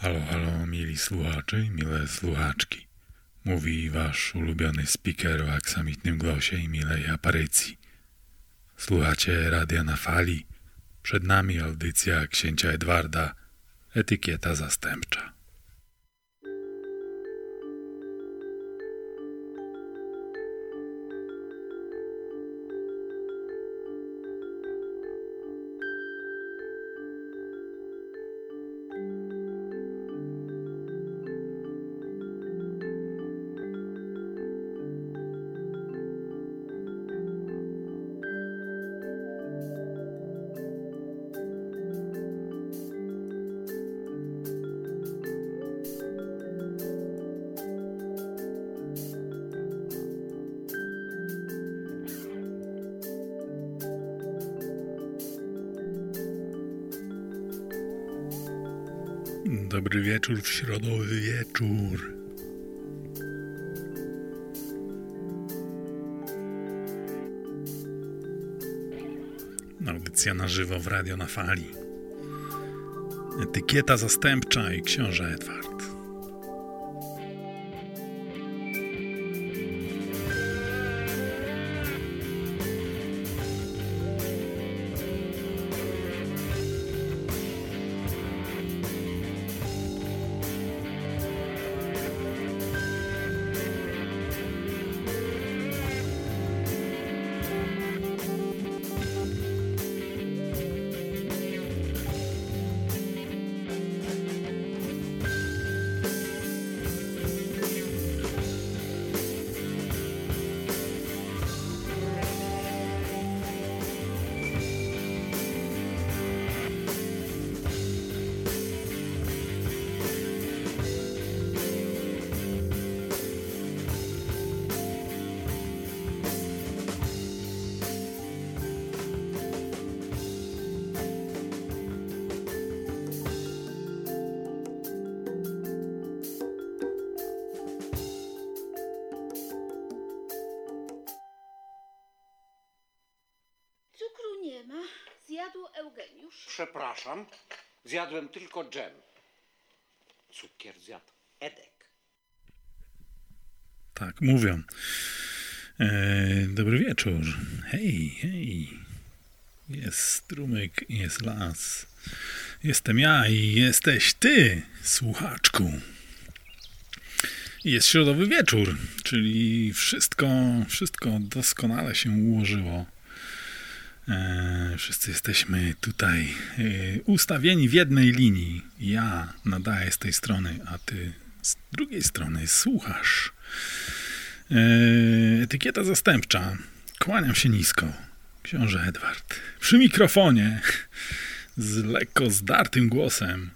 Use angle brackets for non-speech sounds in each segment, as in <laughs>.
Halo, halo, mili słuchacze i mile słuchaczki. Mówi wasz ulubiony speaker o aksamitnym głosie i milej aparycji. Słuchacie radia na fali. Przed nami audycja księcia Edwarda, etykieta zastępcza. Radio na fali. Etykieta zastępcza i książę Edward. Przepraszam, zjadłem tylko dżem. Cukier zjadł Edek. Tak, mówią. E, dobry wieczór. Hej, hej. Jest strumyk, jest las. Jestem ja i jesteś ty, słuchaczku. Jest środowy wieczór, czyli wszystko, wszystko doskonale się ułożyło. E, wszyscy jesteśmy tutaj e, ustawieni w jednej linii. Ja nadaję z tej strony, a ty z drugiej strony słuchasz. E, etykieta zastępcza. Kłaniam się nisko. Książę Edward. Przy mikrofonie. Z lekko zdartym głosem.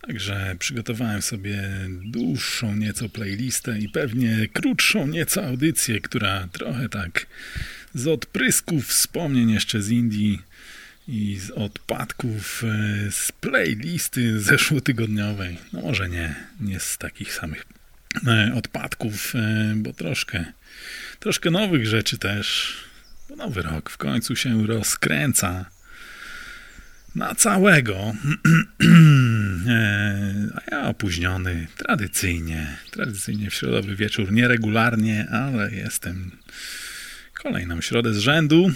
Także przygotowałem sobie dłuższą nieco playlistę i pewnie krótszą nieco audycję, która trochę tak z odprysków wspomnień jeszcze z Indii i z odpadków e, z playlisty zeszłotygodniowej. No może nie, nie z takich samych e, odpadków, e, bo troszkę, troszkę nowych rzeczy też. Bo nowy rok w końcu się rozkręca na całego. <clears throat> A ja opóźniony, tradycyjnie, tradycyjnie w środowy wieczór, nieregularnie, ale jestem kolejną środę z rzędu.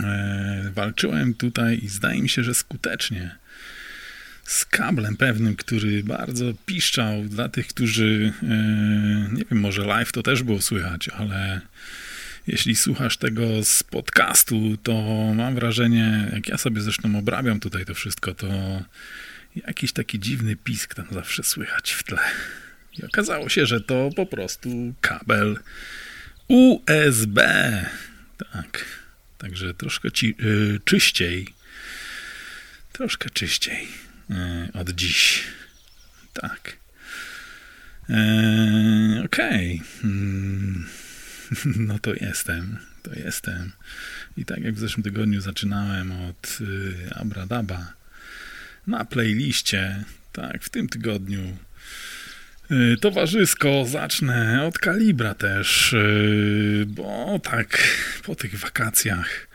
E, walczyłem tutaj i zdaje mi się, że skutecznie z kablem pewnym, który bardzo piszczał dla tych, którzy e, nie wiem, może live to też było słychać, ale jeśli słuchasz tego z podcastu, to mam wrażenie, jak ja sobie zresztą obrabiam tutaj to wszystko, to jakiś taki dziwny pisk tam zawsze słychać w tle. I okazało się, że to po prostu kabel USB. Tak. Także troszkę ci, y, czyściej. Troszkę czyściej y, od dziś. Tak. E, Okej. Okay. Mm, <laughs> no to jestem. To jestem. I tak jak w zeszłym tygodniu zaczynałem od y, Abradaba na playliście, tak, w tym tygodniu Y, towarzysko zacznę od kalibra też, y, bo tak po tych wakacjach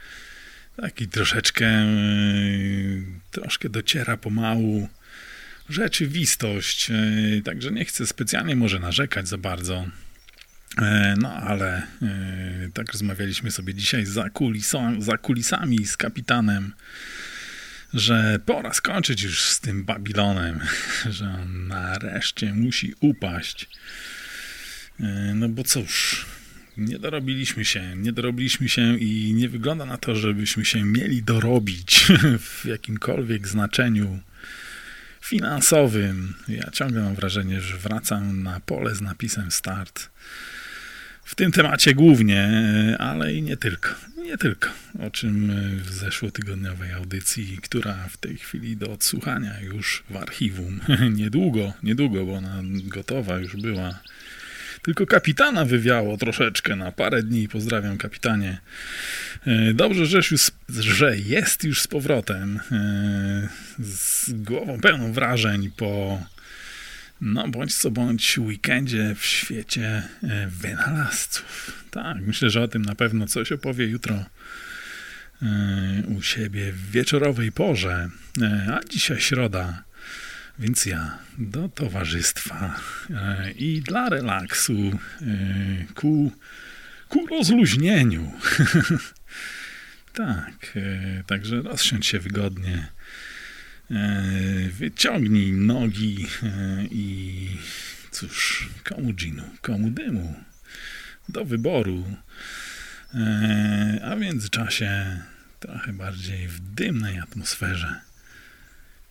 taki troszeczkę y, troszkę dociera pomału rzeczywistość. Także nie chcę specjalnie może narzekać za bardzo. No ale tak rozmawialiśmy sobie dzisiaj za, za kulisami z kapitanem, że pora skończyć już z tym Babilonem, <laughs> że on nareszcie musi upaść. No bo cóż, nie dorobiliśmy się, nie dorobiliśmy się i nie wygląda na to, żebyśmy się mieli dorobić <laughs> w jakimkolwiek znaczeniu finansowym. Ja ciągle mam wrażenie, że wracam na pole z napisem start. W tym temacie głównie, ale i nie tylko. Nie tylko. O czym w zeszłotygodniowej audycji, która w tej chwili do odsłuchania już w archiwum. <laughs> Niedługo, niedługo, bo ona gotowa już była tylko kapitana wywiało troszeczkę na parę dni. Pozdrawiam kapitanie. E, dobrze, że, już, że jest już z powrotem. E, z głową pełną wrażeń po no bądź co bądź weekendzie w świecie e, wynalazców. Tak, myślę, że o tym na pewno coś opowie jutro u siebie w wieczorowej porze. A dzisiaj środa. Więc ja do towarzystwa e, i dla relaksu e, ku, ku rozluźnieniu. <laughs> tak, e, także rozsiądź się wygodnie. Wyciągnij nogi i cóż, komu dżinu, komu dymu. Do wyboru. A w międzyczasie trochę bardziej w dymnej atmosferze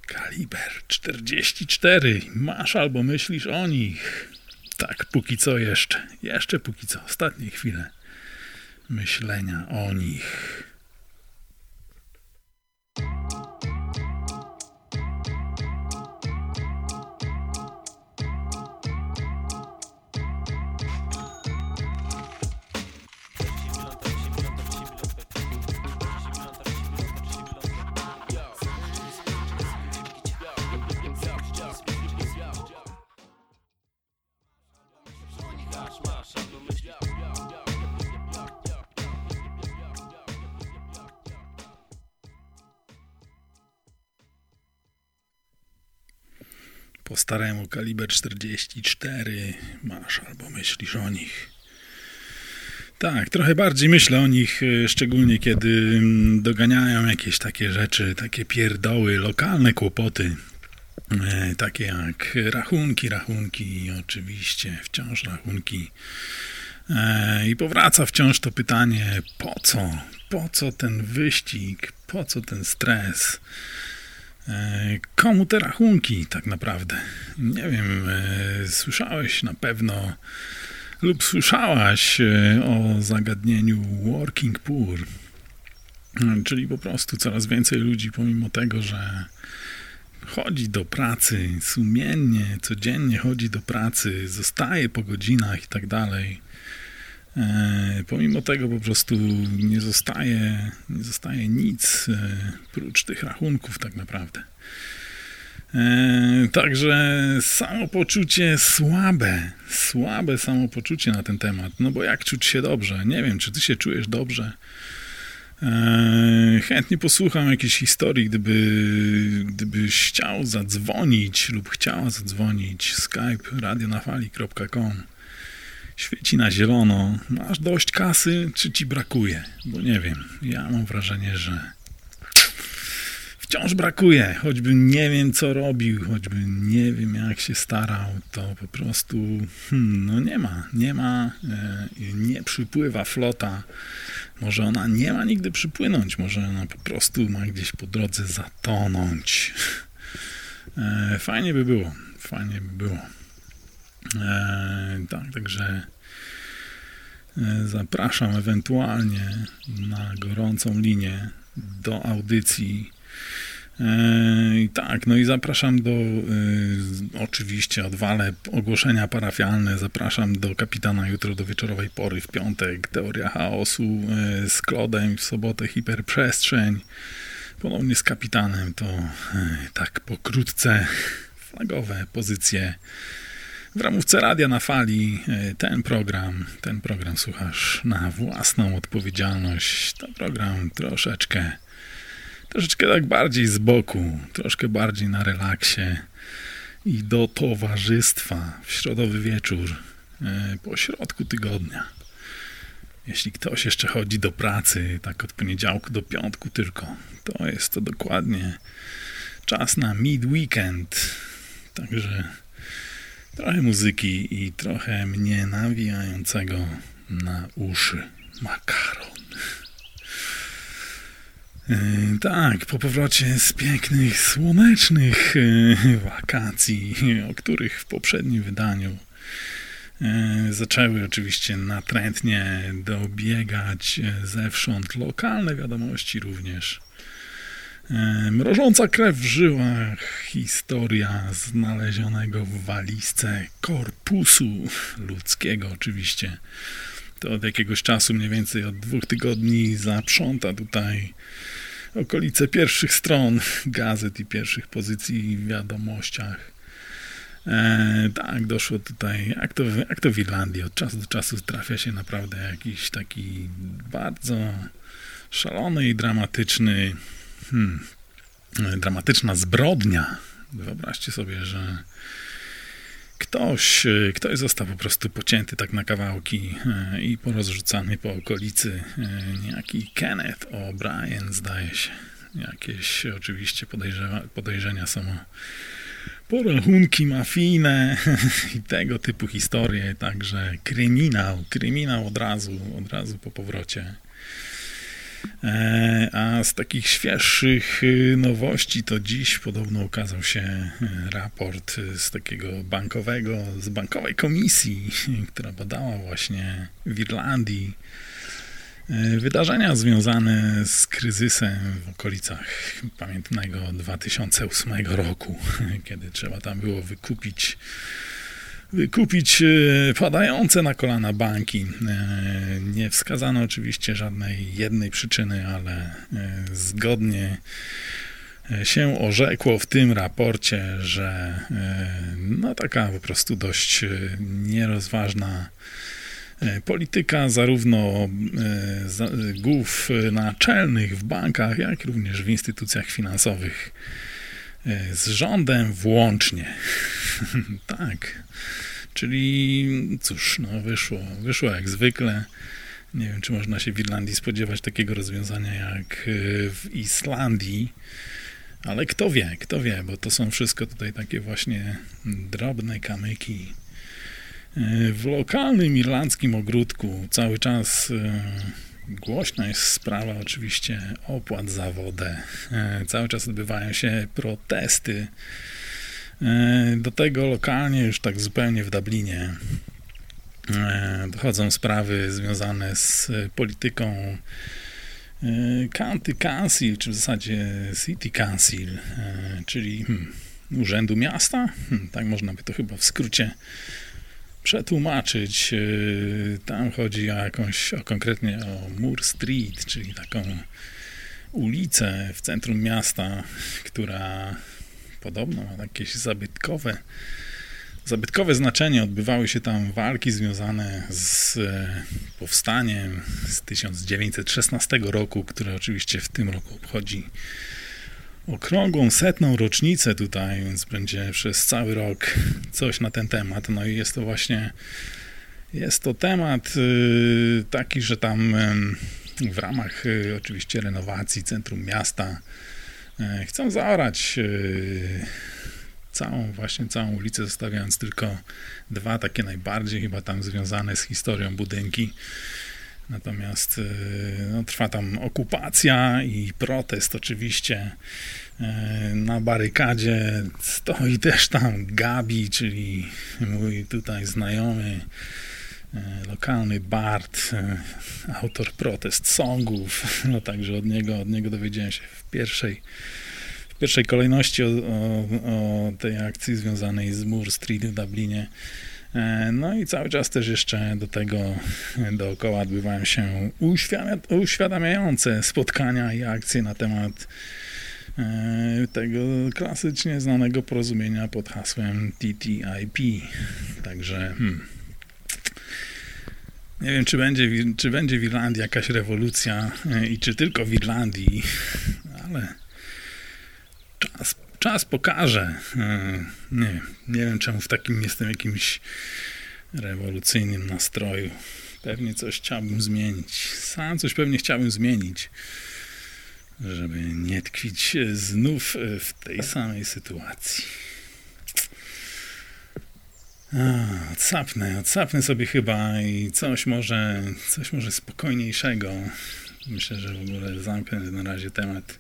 Kaliber 44. Masz albo myślisz o nich. Tak, póki co jeszcze. Jeszcze póki co. Ostatnie chwile myślenia o nich. Staremu kaliber 44 masz albo myślisz o nich. Tak, trochę bardziej myślę o nich, e, szczególnie kiedy mm, doganiają jakieś takie rzeczy, takie pierdoły, lokalne kłopoty, e, takie jak rachunki, rachunki, oczywiście wciąż rachunki. E, I powraca wciąż to pytanie, po co? Po co ten wyścig? Po co ten stres? E, komu te rachunki tak naprawdę? Nie wiem, e, słyszałeś na pewno lub słyszałaś e, o zagadnieniu working poor, czyli po prostu coraz więcej ludzi, pomimo tego, że chodzi do pracy sumiennie, codziennie chodzi do pracy, zostaje po godzinach i tak dalej, pomimo tego po prostu nie zostaje, nie zostaje nic e, prócz tych rachunków tak naprawdę. E, także samopoczucie słabe, słabe samopoczucie na ten temat. No bo jak czuć się dobrze? Nie wiem, czy ty się czujesz dobrze. Chętnie posłucham jakiejś historii, gdyby, gdybyś chciał zadzwonić lub chciała zadzwonić. Skype radionafali.com świeci na zielono. Masz dość kasy, czy ci brakuje? Bo nie wiem. Ja mam wrażenie, że wciąż brakuje. Choćbym nie wiem, co robił, choćbym nie wiem, jak się starał, to po prostu hmm, no nie ma. Nie ma, e, nie przypływa flota. Może ona nie ma nigdy przypłynąć, może ona po prostu ma gdzieś po drodze zatonąć. E, fajnie by było, fajnie by było. E, tak, także e, zapraszam ewentualnie na gorącą linię do audycji. E, tak, no i zapraszam do, oczywiście odwalę ogłoszenia parafialne, zapraszam do kapitana jutro do wieczorowej pory w piątek, teoria chaosu z Klodem, w sobotę hiperprzestrzeń, ponownie z kapitanem, to tak pokrótce flagowe pozycje w ramówce radia na fali e, ten program, ten program słuchasz na własną odpowiedzialność. To program troszeczkę, troszeczkę tak bardziej z boku, troszkę bardziej na relaksie. i do towarzystwa w środowy wieczór e, po środku tygodnia. Jeśli ktoś jeszcze chodzi do pracy, tak od poniedziałku do piątku tylko, to jest to dokładnie czas na mid-weekend. Także trochę muzyki i trochę mnie nawijającego na uszy makaron. E, tak, po powrocie z pięknych, słonecznych e, wakacji, o których w poprzednim wydaniu e, zaczęły oczywiście natrętnie dobiegać zewsząd lokalne wiadomości również. Mrożąca krew w żyłach, historia znalezionego w walizce korpusu ludzkiego oczywiście. To od jakiegoś czasu, mniej więcej od dwóch tygodni zaprząta tutaj okolice pierwszych stron <laughs> gazet i pierwszych pozycji w wiadomościach. E, tak, doszło tutaj, jak to, jak to w Irlandii, od czasu do czasu trafia się naprawdę jakiś taki bardzo szalony i dramatyczny, hmm, dramatyczna zbrodnia. Wyobraźcie sobie, że ktoś, ktoś został po prostu pocięty tak na kawałki e, i porozrzucany po okolicy. E, niejaki Kenneth O'Brien, zdaje się. Jakieś oczywiście podejrzenia są porachunki mafijne <laughs> i tego typu historie, także kryminał, kryminał od razu, od razu po powrocie. E, a z takich świeższych y, nowości to dziś podobno ukazał się y, raport z takiego bankowego, z bankowej komisji, <laughs> która badała właśnie w Irlandii wydarzenia związane z kryzysem w okolicach pamiętnego 2008 roku, <laughs> kiedy trzeba tam było wykupić wykupić e, padające na kolana banki. E, nie wskazano oczywiście żadnej jednej przyczyny, ale e, zgodnie się orzekło w tym raporcie, że no taka po prostu dość nierozważna polityka zarówno głów naczelnych w bankach, jak również w instytucjach finansowych z rządem włącznie. <laughs> tak. Czyli cóż, no wyszło, wyszło jak zwykle. Nie wiem, czy można się w Irlandii spodziewać takiego rozwiązania jak e, w Islandii, ale kto wie, kto wie, bo to są wszystko tutaj takie właśnie drobne kamyki. E, w lokalnym irlandzkim ogródku cały czas e, głośna jest sprawa oczywiście opłat za wodę. Cały czas odbywają się protesty E, do tego lokalnie, już tak zupełnie w Dublinie, e, dochodzą sprawy związane z polityką e, County Council, czy w zasadzie City Council, czyli hmm, Urzędu Miasta. Hmm, tak można by to chyba w skrócie przetłumaczyć. Tam chodzi o jakąś, o konkretnie o Moore Street, czyli taką ulicę w centrum miasta, która podobno ma jakieś zabytkowe, zabytkowe znaczenie. Odbywały się tam walki związane z e, powstaniem z 1916 roku, które oczywiście w tym roku obchodzi okrągłą setną rocznicę tutaj, więc będzie przez cały rok coś na ten temat. No i jest to właśnie jest to temat e, taki, że tam w ramach e, oczywiście renowacji centrum miasta chcą zaorać całą, właśnie całą ulicę, zostawiając tylko dwa takie najbardziej chyba tam związane z historią budynki. Natomiast e, no, trwa tam okupacja i protest oczywiście. Na barykadzie stoi też tam Gabi, czyli mój tutaj znajomy, lokalny Bart, autor protest songów. <laughs> No także od niego, od niego dowiedziałem się w pierwszej, w pierwszej kolejności o, o, o tej akcji związanej z Moore Street w Dublinie. E, no i cały czas też jeszcze do tego <laughs> dookoła odbywają się uświadamiające spotkania i akcje na temat e, tego klasycznie znanego porozumienia pod hasłem TTIP. Także hmm, nie wiem, czy będzie, czy będzie w Irlandii jakaś rewolucja e, i czy tylko w Irlandii, ale czas, Czas pokaże. E, Nie, nie wiem czemu w takim jestem jakimś rewolucyjnym nastroju. Pewnie coś chciałbym zmienić. Sam coś pewnie chciałbym zmienić, żeby nie tkwić znów w tej samej sytuacji. A, odsapnę, odsapnę sobie chyba i coś może, coś może spokojniejszego. Myślę, że w ogóle zamknę na razie temat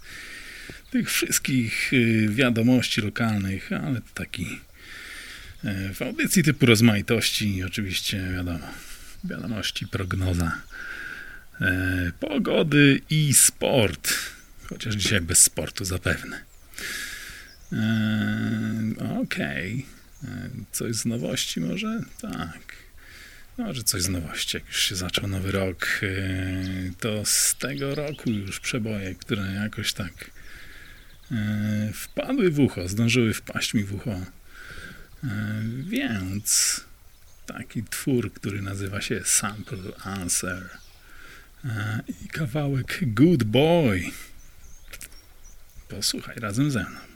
tych wszystkich y, wiadomości lokalnych, ale taki e, w audycji typu rozmaitości oczywiście wiadomo, wiadomości, prognoza e, pogody i sport, chociaż dzisiaj bez sportu zapewne. E, Okej, E, coś z nowości może? Tak. Może coś z nowości. Jak już się zaczął nowy rok, to z tego roku już przeboje, które jakoś tak wpadły w ucho, zdążyły wpaść mi w ucho. E, Więc taki twór, który nazywa się Sample Answer e, i kawałek Good Boy. Posłuchaj razem ze mną.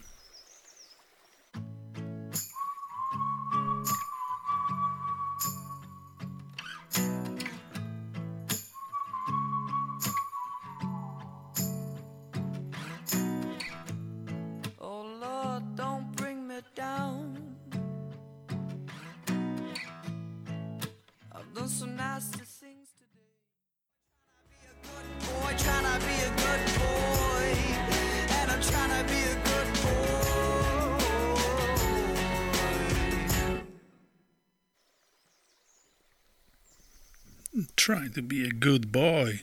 Try to be a good boy.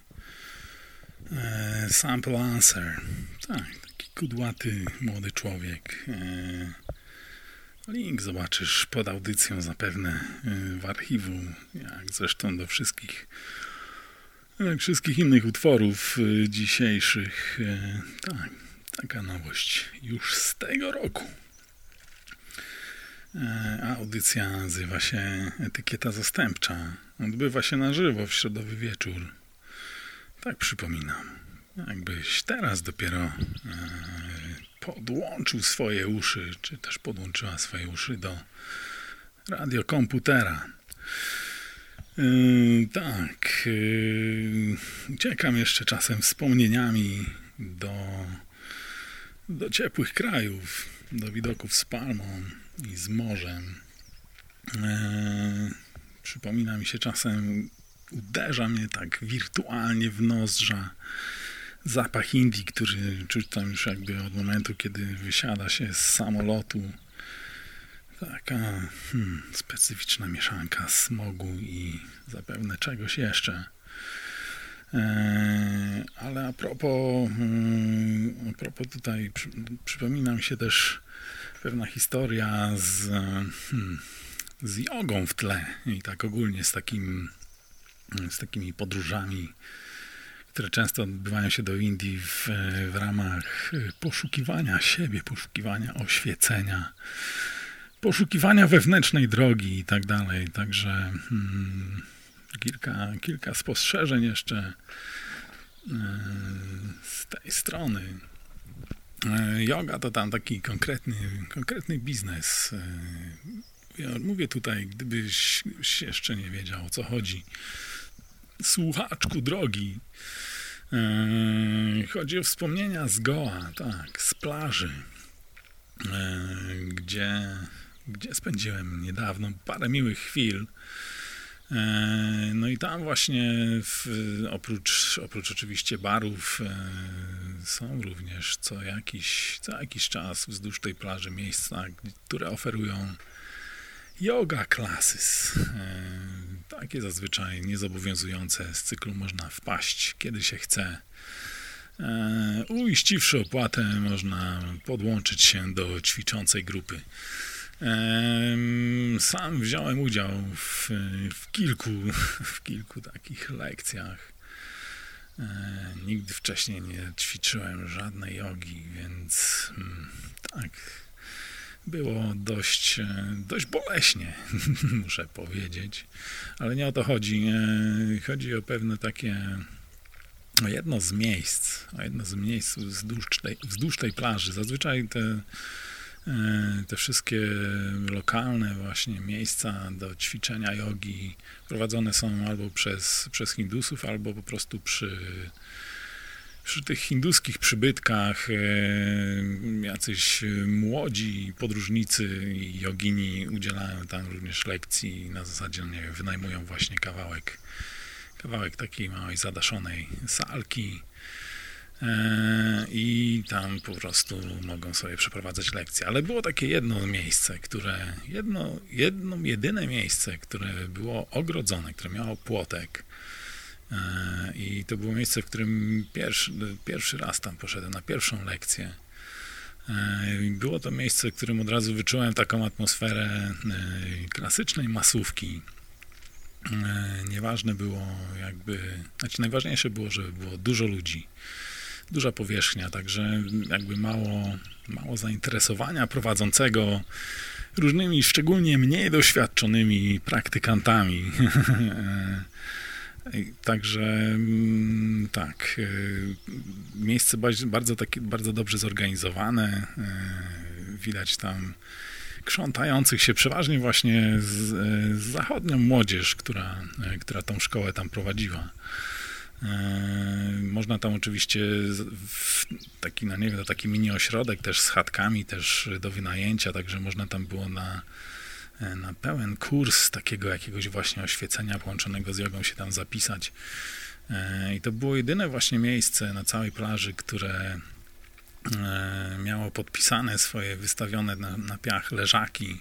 E, sample answer. Tak, taki kudłaty młody człowiek. E, link zobaczysz pod audycją zapewne e, w archiwum, jak zresztą do wszystkich jak wszystkich innych utworów dzisiejszych. Tak, taka nowość już z tego roku. Audycja nazywa się Etykieta Zastępcza. Odbywa się na żywo w środowy wieczór. Tak przypominam. Jakbyś teraz dopiero e, podłączył swoje uszy, czy też podłączyła swoje uszy do radiokomputera. E, tak. E, uciekam jeszcze czasem wspomnieniami do, do ciepłych krajów, do widoków z palmą i z morzem. E, przypomina mi się czasem, uderza mnie tak wirtualnie w nozdrza zapach Indii, który czuć tam już jakby od momentu, kiedy wysiada się z samolotu. Taka hmm, specyficzna mieszanka smogu i zapewne czegoś jeszcze. E, ale a propos, mm, a propos tutaj przy, przypomina mi się też pewna historia z, hmm, z jogą w tle i tak ogólnie z takim z takimi podróżami, które często odbywają się do Indii w, w ramach poszukiwania siebie, poszukiwania oświecenia, poszukiwania wewnętrznej drogi i tak dalej. Także hmm, kilka, kilka spostrzeżeń jeszcze e, z tej strony. E, Yoga to tam taki konkretny, konkretny biznes. Ja mówię tutaj, gdybyś, jeszcze nie wiedział o co chodzi. Słuchaczku drogi. E, Chodzi o wspomnienia z Goa, tak, z plaży, e, gdzie, gdzie spędziłem niedawno parę miłych chwil. E, No i tam właśnie w, oprócz, oprócz oczywiście barów są również co jakiś, co jakiś czas wzdłuż tej plaży miejsca, które oferują yoga classes. E, Takie zazwyczaj niezobowiązujące z cyklu można wpaść kiedy się chce. E, Uiściwszy opłatę można podłączyć się do ćwiczącej grupy. Em, Sam wziąłem udział w, w, kilku, w kilku takich lekcjach. E, Nigdy wcześniej nie ćwiczyłem żadnej jogi, więc mm, tak, było dość, e, dość boleśnie, <laughs> muszę powiedzieć. Ale nie o to chodzi. E, Chodzi o pewne takie o jedno z miejsc, o jedno z miejsc wzdłuż tej, wzdłuż tej plaży. Zazwyczaj te E, te wszystkie lokalne właśnie miejsca do ćwiczenia jogi prowadzone są albo przez, przez Hindusów, albo po prostu przy, przy tych hinduskich przybytkach e, jacyś młodzi podróżnicy i jogini udzielają tam również lekcji na zasadzie, nie wiem, wynajmują właśnie kawałek, kawałek takiej małej zadaszonej salki E, i tam po prostu mogą sobie przeprowadzać lekcje. Ale było takie jedno miejsce, które, jedno, jedno jedyne miejsce, które było ogrodzone, które miało płotek. E, I to było miejsce, w którym pierwszy, pierwszy raz tam poszedłem na pierwszą lekcję. E, było to miejsce, w którym od razu wyczułem taką atmosferę klasycznej masówki. Nieważne było jakby, znaczy najważniejsze było, żeby było dużo ludzi duża powierzchnia, także jakby mało, mało zainteresowania prowadzącego różnymi, szczególnie mniej doświadczonymi praktykantami. <laughs> Także mm, tak, y, miejsce bardzo, takie, bardzo dobrze zorganizowane. Y, widać tam krzątających się przeważnie właśnie z, z zachodnią młodzież, która, która tą szkołę tam prowadziła. E, można tam oczywiście taki, no nie wiem, taki mini ośrodek też z chatkami też do wynajęcia, także można tam było na, e, na pełen kurs takiego jakiegoś właśnie oświecenia połączonego z jogą się tam zapisać. E, I to było jedyne właśnie miejsce na całej plaży, które miało podpisane swoje wystawione na, na piach leżaki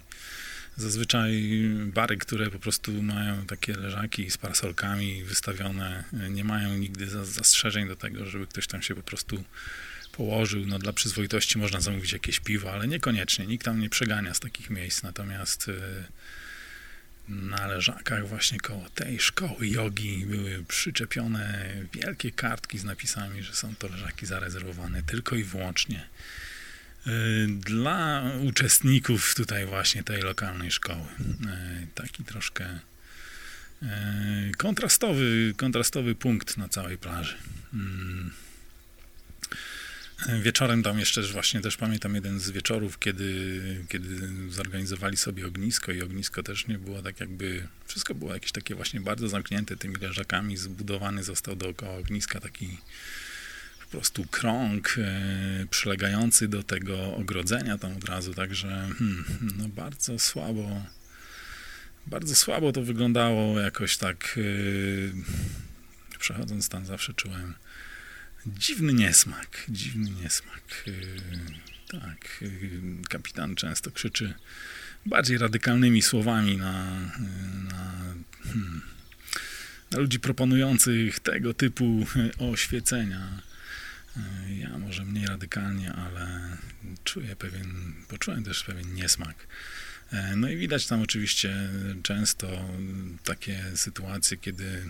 Zazwyczaj bary, które po prostu mają takie leżaki z parasolkami wystawione, nie mają nigdy zastrzeżeń do tego, żeby ktoś tam się po prostu położył. No dla przyzwoitości można zamówić jakieś piwo, ale niekoniecznie. Nikt tam nie przegania z takich miejsc. Natomiast e, na leżakach właśnie koło tej szkoły jogi były przyczepione wielkie kartki z napisami, że są to leżaki zarezerwowane tylko i wyłącznie E, dla uczestników tutaj właśnie tej lokalnej szkoły. E, taki troszkę kontrastowy, kontrastowy punkt na całej plaży. Wieczorem tam jeszcze właśnie też pamiętam jeden z wieczorów, kiedy, kiedy zorganizowali sobie ognisko i ognisko też nie było tak jakby, wszystko było jakieś takie właśnie bardzo zamknięte tymi leżakami, zbudowany został dookoła ogniska taki po prostu krąg e, przylegający do tego ogrodzenia tam od razu, także hmm, no bardzo słabo bardzo słabo to wyglądało jakoś tak e, przechodząc tam zawsze czułem dziwny niesmak, dziwny niesmak. E, tak, kapitan często krzyczy bardziej radykalnymi słowami na, na, hmm, na ludzi proponujących tego typu oświecenia. Ja może mniej radykalnie, ale czuję pewien, poczułem też pewien niesmak. E, no i widać tam oczywiście często takie sytuacje, kiedy,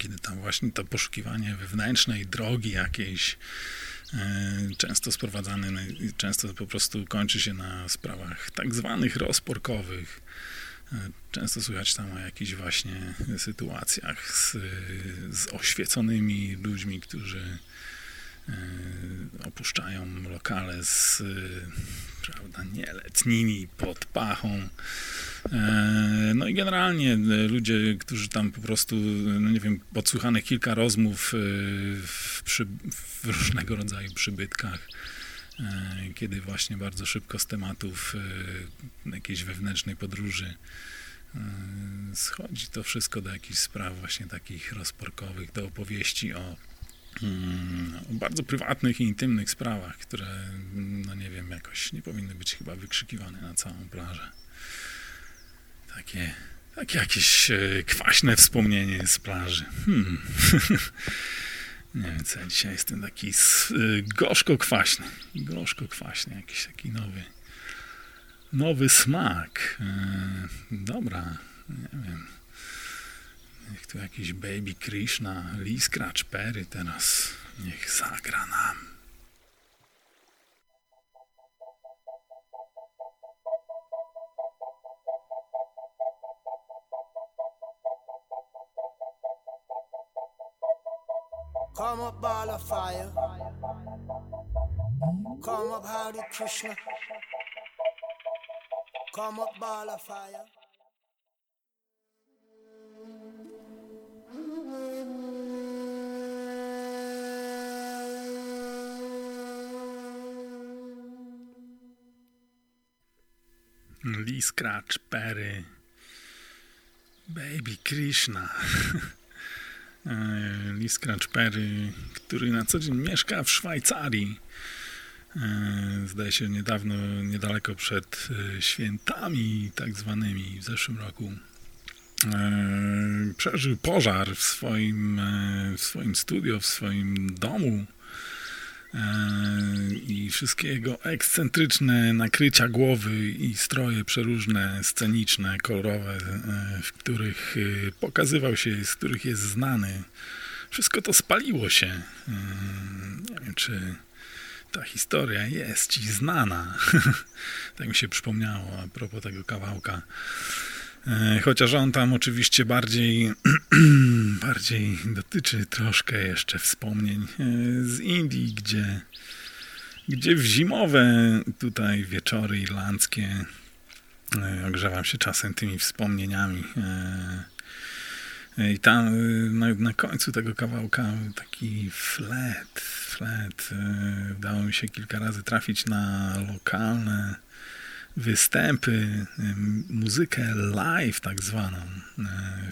kiedy tam właśnie to poszukiwanie wewnętrznej drogi jakiejś e, często sprowadzane, często po prostu kończy się na sprawach tak zwanych rozporkowych. E, często słychać tam o jakichś właśnie sytuacjach z, z oświeconymi ludźmi, którzy opuszczają lokale z e, prawda, nieletnimi pod pachą. E, no i generalnie ludzie, którzy tam po prostu, no nie wiem, podsłuchanych kilka rozmów w, przy, w różnego rodzaju przybytkach, kiedy właśnie bardzo szybko z tematów jakiejś wewnętrznej podróży schodzi to wszystko do jakichś spraw właśnie takich rozporkowych, do opowieści o o bardzo prywatnych i intymnych sprawach, które, no nie wiem, jakoś nie powinny być chyba wykrzykiwane na całą plażę. Takie, takie jakieś e, kwaśne wspomnienie z plaży. Hmm. <laughs> nie wiem, co ja dzisiaj jestem taki e, gorzko-kwaśny. Gorzko-kwaśny, jakiś taki nowy, nowy smak. E, dobra, nie wiem. Tu jakiś Baby Krishna, teraz niech zagra nam. Come up, ball of fire. Come up, Hare Krishna. Come up, ball of fire. Lee Scratch Perry, Baby Krishna. <laughs> Lee Scratch Perry, który na co dzień mieszka w Szwajcarii. E, Zdaje się niedawno, niedaleko przed e, świętami tak zwanymi w zeszłym roku. e, Przeżył pożar w swoim, w swoim studio, w swoim domu i wszystkie jego ekscentryczne nakrycia głowy i stroje przeróżne, sceniczne, kolorowe, e, w których e, pokazywał się, z których jest znany. Wszystko to spaliło się. Nie wiem, czy ta historia jest ci znana. <laughs> tak mi się przypomniało a propos tego kawałka. E, Chociaż on tam oczywiście bardziej, <clears throat> bardziej dotyczy troszkę jeszcze wspomnień e, z Indii, gdzie, gdzie w zimowe tutaj wieczory irlandzkie e, ogrzewam się czasem tymi wspomnieniami. I tam na, na końcu tego kawałka taki flet, flet. Udało mi się kilka razy trafić na lokalne występy, muzykę live tak zwaną e,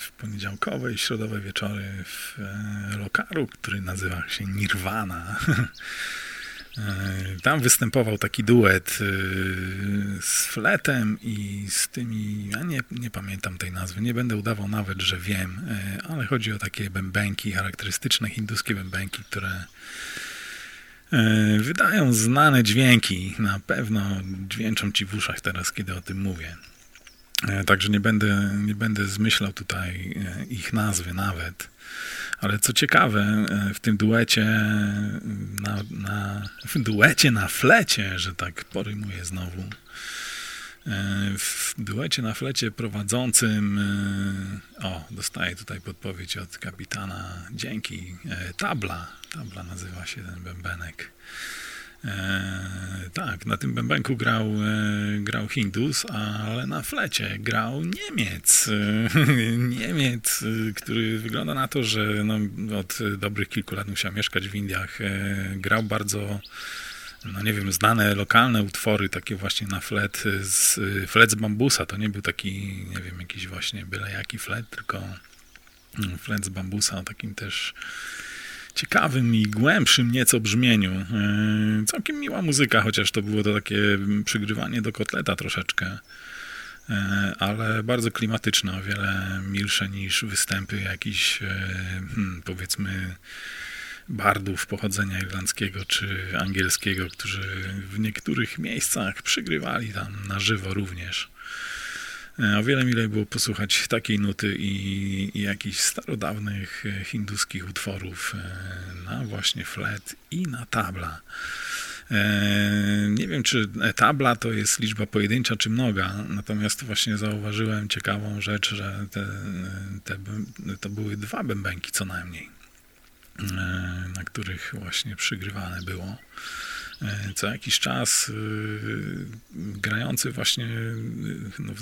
w poniedziałkowe i środowe wieczory w e, lokalu, który nazywa się Nirvana. <laughs> E, Tam występował taki duet z fletem i z tymi, ja nie, nie pamiętam tej nazwy, nie będę udawał nawet, że wiem, ale chodzi o takie bębenki, charakterystyczne hinduskie bębenki, które Wydają znane dźwięki. Na pewno dźwięczą ci w uszach teraz, kiedy o tym mówię. E, Także nie będę, nie będę zmyślał tutaj e, ich nazwy nawet. Ale co ciekawe, e, w tym duecie na, na, w duecie na flecie, że tak porymuje znowu, e, duecie na flecie prowadzącym, e, o, dostaję tutaj podpowiedź od kapitana, dzięki, e, tabla, tabla nazywa się ten bębenek. E, tak, na tym bębenku grał, grał Hindus, ale na flecie grał Niemiec. Niemiec, który wygląda na to, że no, od dobrych kilku lat musiał mieszkać w Indiach. Grał bardzo, no nie wiem, znane lokalne utwory, takie właśnie na flet z, flet z bambusa. To nie był taki, nie wiem, jakiś właśnie byle jaki flet, tylko mm, flet z bambusa takim też ciekawym i głębszym nieco brzmieniu. Yy, Całkiem miła muzyka, chociaż to było to takie przygrywanie do kotleta troszeczkę. Ale bardzo klimatyczne, o wiele milsze niż występy jakichś, hmm, powiedzmy, bardów pochodzenia irlandzkiego czy angielskiego, którzy w niektórych miejscach przygrywali tam na żywo również. E, O wiele milej było posłuchać takiej nuty i, i jakichś starodawnych e, hinduskich utworów e, na właśnie flet i na tabla. Nie wiem, czy tabla to jest liczba pojedyncza czy mnoga, natomiast właśnie zauważyłem ciekawą rzecz, że te, te, to były dwa bębenki co najmniej, na których właśnie przygrywane było. E, Co jakiś czas y, grający właśnie no,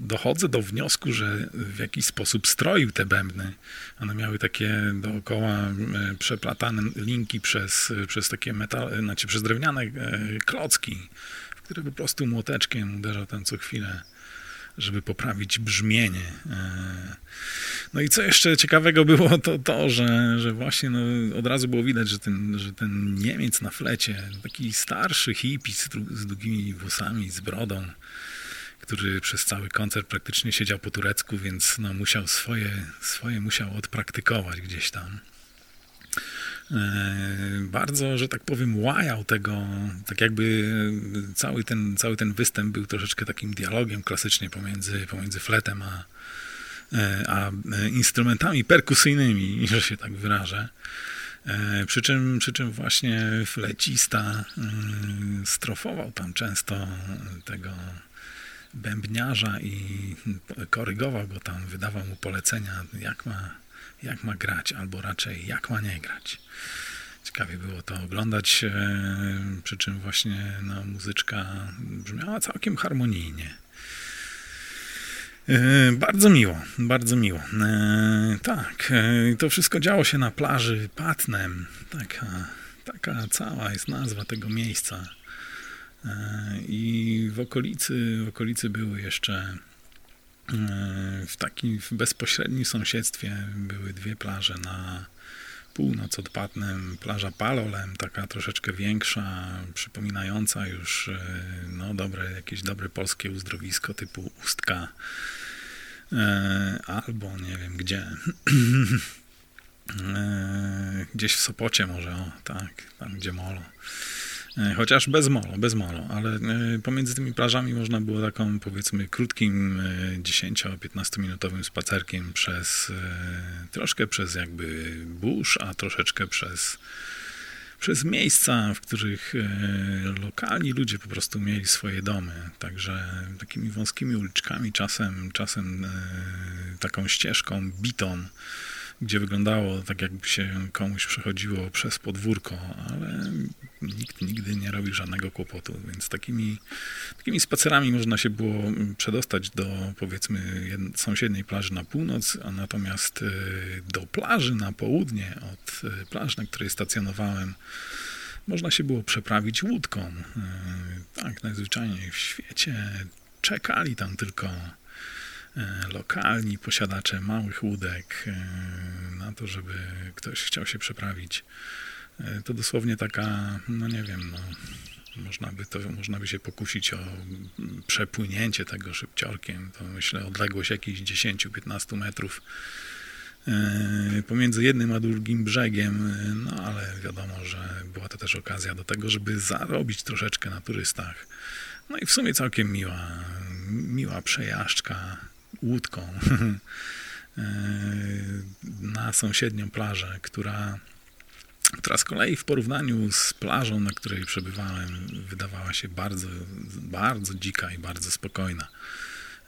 dochodzę do wniosku, że w jakiś sposób stroił te bębny. One miały takie dookoła e, przeplatane linki przez, przez takie metal, znaczy przez drewniane e, klocki, w które po prostu młoteczkiem uderzał tam co chwilę żeby poprawić brzmienie. E, No i co jeszcze ciekawego było, to to, że, że właśnie no, od razu było widać, że ten, że ten Niemiec na flecie, taki starszy hippie z, z długimi włosami, z brodą, który przez cały koncert praktycznie siedział po turecku, więc no, musiał swoje, swoje musiał odpraktykować gdzieś tam. E, bardzo, że tak powiem, łajał tego, tak jakby cały ten, cały ten występ był troszeczkę takim dialogiem klasycznie pomiędzy, pomiędzy fletem a, e, a instrumentami perkusyjnymi, <laughs> że się tak wyrażę. E, Przy czym, przy czym właśnie flecista mm, strofował tam często tego bębniarza i korygował go tam, wydawał mu polecenia, jak ma, jak ma grać, albo raczej jak ma nie grać. Ciekawie było to oglądać, e, przy czym właśnie no, muzyczka brzmiała całkiem harmonijnie. E, Bardzo miło, bardzo miło. E, tak, to wszystko działo się na plaży Patnem. Taka, taka cała jest nazwa tego miejsca. I w okolicy, w okolicy były jeszcze w takim w bezpośrednim sąsiedztwie były dwie plaże na północ od Patnem. Plaża Palolem, taka troszeczkę większa, przypominająca już e, no dobre, jakieś dobre polskie uzdrowisko typu Ustka e, albo nie wiem gdzie. <clears throat> E, Gdzieś w Sopocie może, o tak, tam gdzie molo. E, Chociaż bez molo, bez molo, ale e, pomiędzy tymi plażami można było taką powiedzmy krótkim e, 10-15 minutowym spacerkiem przez e, troszkę przez jakby burz, a troszeczkę przez przez miejsca, w których e, lokalni ludzie po prostu mieli swoje domy. Także takimi wąskimi uliczkami, czasem, czasem e, taką ścieżką bitą, gdzie wyglądało tak, jakby się komuś przechodziło przez podwórko, ale nikt nigdy nie robił żadnego kłopotu, więc takimi, takimi spacerami można się było przedostać do powiedzmy sąsiedniej plaży na północ, a natomiast e, do plaży na południe od e, plaży, na której stacjonowałem, można się było przeprawić łódką. E, Tak, najzwyczajniej w świecie czekali tam tylko lokalni posiadacze małych łódek e, na to, żeby ktoś chciał się przeprawić. E, To dosłownie taka, no nie wiem, no, można by to, można by się pokusić o przepłynięcie tego szybciorkiem. To myślę odległość jakichś 10-15 metrów e, pomiędzy jednym a drugim brzegiem, e, no ale wiadomo, że była to też okazja do tego, żeby zarobić troszeczkę na turystach. No i w sumie całkiem miła, miła przejażdżka łódką <laughs> e, na sąsiednią plażę, która, która z kolei w porównaniu z plażą, na której przebywałem, wydawała się bardzo, bardzo dzika i bardzo spokojna.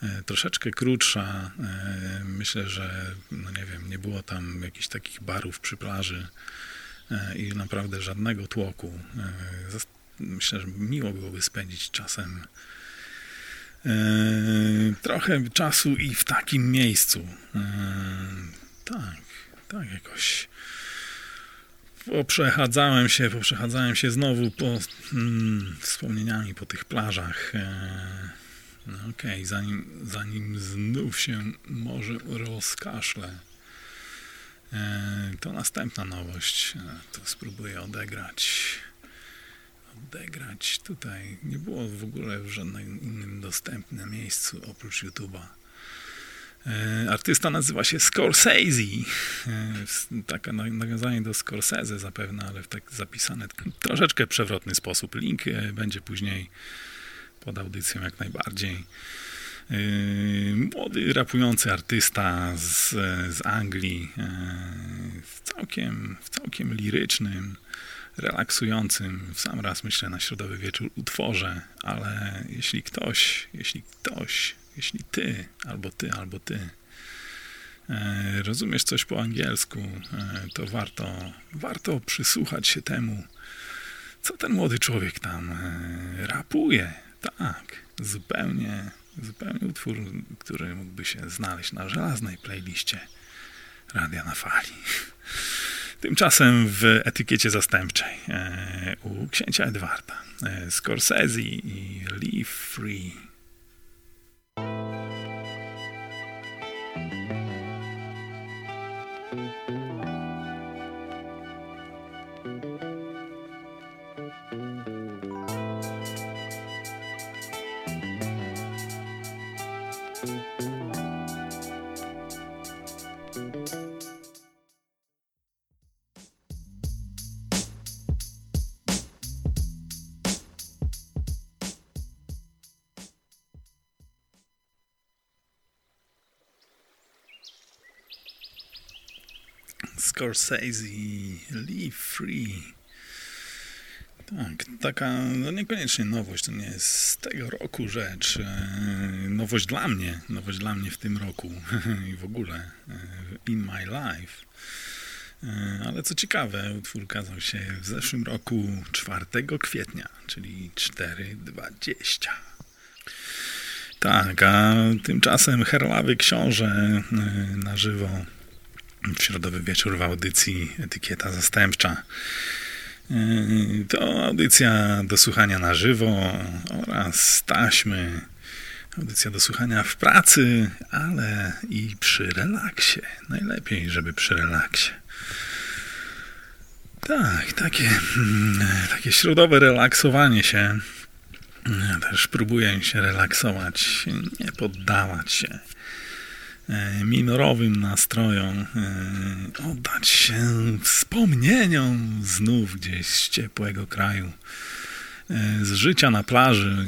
E, Troszeczkę krótsza. e, Myślę, że no nie wiem, nie było tam jakichś takich barów przy plaży i naprawdę żadnego tłoku. Myślę, że miło byłoby spędzić czasem trochę czasu i w takim miejscu. E, Tak, tak jakoś. Poprzechadzałem się, poprzechadzałem się znowu po mm, wspomnieniami po tych plażach. E, Okej, zanim, zanim znów się może rozkaszlę, e, to następna nowość. E, To spróbuję odegrać. Odegrać tutaj. Nie było w ogóle w żadnym innym dostępnym miejscu oprócz YouTube'a. E, Artysta nazywa się Scorsese. E, Takie na- nawiązanie do Scorsese zapewne, ale w tak zapisane troszeczkę przewrotny sposób. Link e, będzie później pod audycją jak najbardziej. Młody, rapujący artysta z, z Anglii w całkiem, w całkiem lirycznym, relaksującym, w sam raz myślę na środowy wieczór utworze, ale jeśli ktoś, jeśli ktoś, jeśli ty, albo ty, albo ty e, rozumiesz coś po angielsku, e, to warto, warto przysłuchać się temu, co ten młody człowiek tam e, rapuje. Tak, zupełnie, zupełnie utwór, który mógłby się znaleźć na żelaznej playliście Radia na Fali. Tymczasem w etykiecie zastępczej e, u księcia Edwarda e, Scorsese i Live Free. Scorsese, Live Free. Tak, taka no niekoniecznie nowość, to nie jest z tego roku rzecz. e, Nowość dla mnie, nowość dla mnie w tym roku <laughs> i w ogóle e, in my life. E, Ale co ciekawe, utwór ukazał się w zeszłym roku 4 kwietnia, czyli 4.20. Tak, a tymczasem herlawy książę na żywo w środowy wieczór w audycji Etykieta Zastępcza. Y, To audycja do słuchania na żywo oraz taśmy. Audycja do słuchania w pracy, ale i przy relaksie. Najlepiej, żeby przy relaksie. Tak, takie, mm, takie środowe relaksowanie się. Ja też próbuję się relaksować, nie poddawać się minorowym nastrojom, e, oddać się wspomnieniom znów gdzieś z ciepłego kraju, e, z życia na plaży,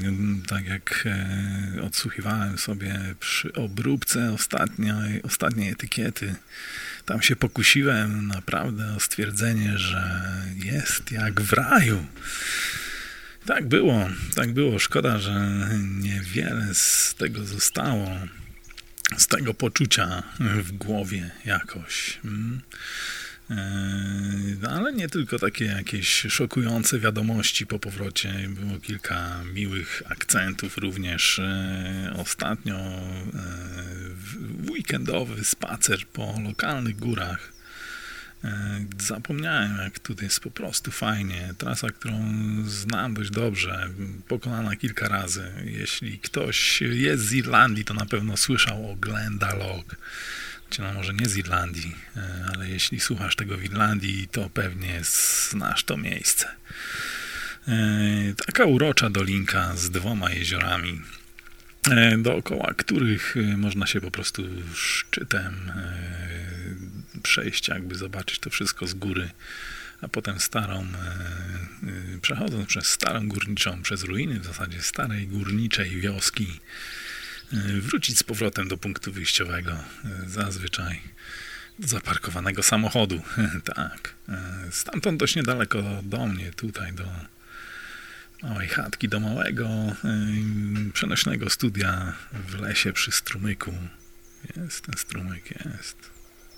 tak jak e, odsłuchiwałem sobie przy obróbce ostatniej, ostatniej etykiety. Tam się pokusiłem naprawdę o stwierdzenie, że jest jak w raju. Tak było, tak było. Szkoda, że niewiele z tego zostało, z tego poczucia w głowie jakoś. Mm. Yy, Ale nie tylko takie jakieś szokujące wiadomości po powrocie. Było kilka miłych akcentów również. Yy, Ostatnio w- weekendowy spacer po lokalnych górach. E, Zapomniałem, jak tutaj jest po prostu fajnie. Trasa, którą znam dość dobrze, pokonana kilka razy. Jeśli ktoś jest z Irlandii, to na pewno słyszał o Glendalough. Czy no może nie z Irlandii, e, ale jeśli słuchasz tego w Irlandii, to pewnie znasz to miejsce. E, Taka urocza dolinka z dwoma jeziorami, dookoła których e, można się po prostu szczytem e, przejść, jakby zobaczyć to wszystko z góry, a potem starą, e, e, przechodząc przez starą górniczą, przez ruiny w zasadzie starej górniczej wioski, e, wrócić z powrotem do punktu wyjściowego, e, zazwyczaj do zaparkowanego samochodu. <laughs> tak. E, Stamtąd dość niedaleko do mnie, tutaj do małej chatki, do małego e, przenośnego studia w lesie przy strumyku. Jest ten strumyk, jest.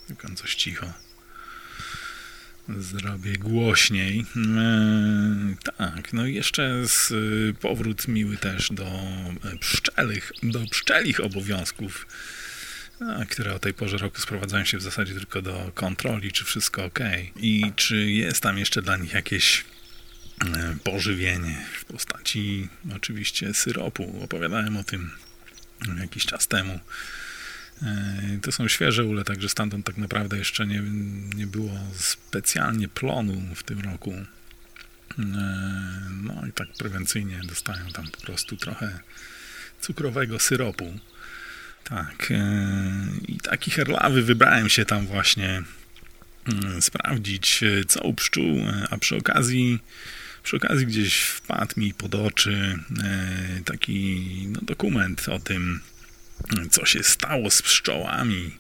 Tylko coś cicho. Zrobię głośniej. Eee, tak, no i jeszcze z, y, powrót miły też do e, pszczelich, do pszczelich obowiązków, a, które o tej porze roku sprowadzają się w zasadzie tylko do kontroli, czy wszystko ok. I czy jest tam jeszcze dla nich jakieś e, pożywienie w postaci oczywiście syropu. Opowiadałem o tym jakiś czas temu. E, To są świeże ule, także stamtąd tak naprawdę jeszcze nie, nie było specjalnie plonu w tym roku. E, No i tak prewencyjnie dostają tam po prostu trochę cukrowego syropu. Tak. e, I taki herlawy wybrałem się tam właśnie mm, sprawdzić, e, co u pszczół, e, a przy okazji przy okazji gdzieś wpadł mi pod oczy e, taki no, dokument o tym, co się stało z pszczołami.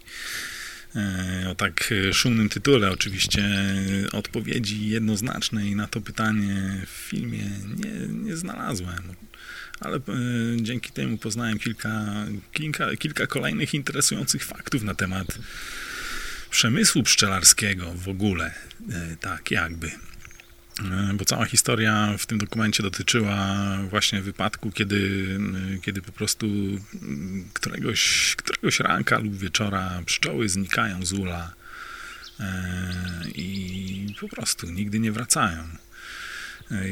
E, O tak e, szumnym tytule, oczywiście odpowiedzi jednoznacznej na to pytanie w filmie nie, nie znalazłem. Ale dzięki temu poznałem kilka, kilka, kilka kolejnych interesujących faktów na temat przemysłu pszczelarskiego w ogóle. Tak, jakby. E, Bo cała historia w tym dokumencie dotyczyła właśnie wypadku, kiedy, e, kiedy po prostu mm, któregoś, któregoś ranka lub wieczora pszczoły znikają z ula e, i po prostu nigdy nie wracają.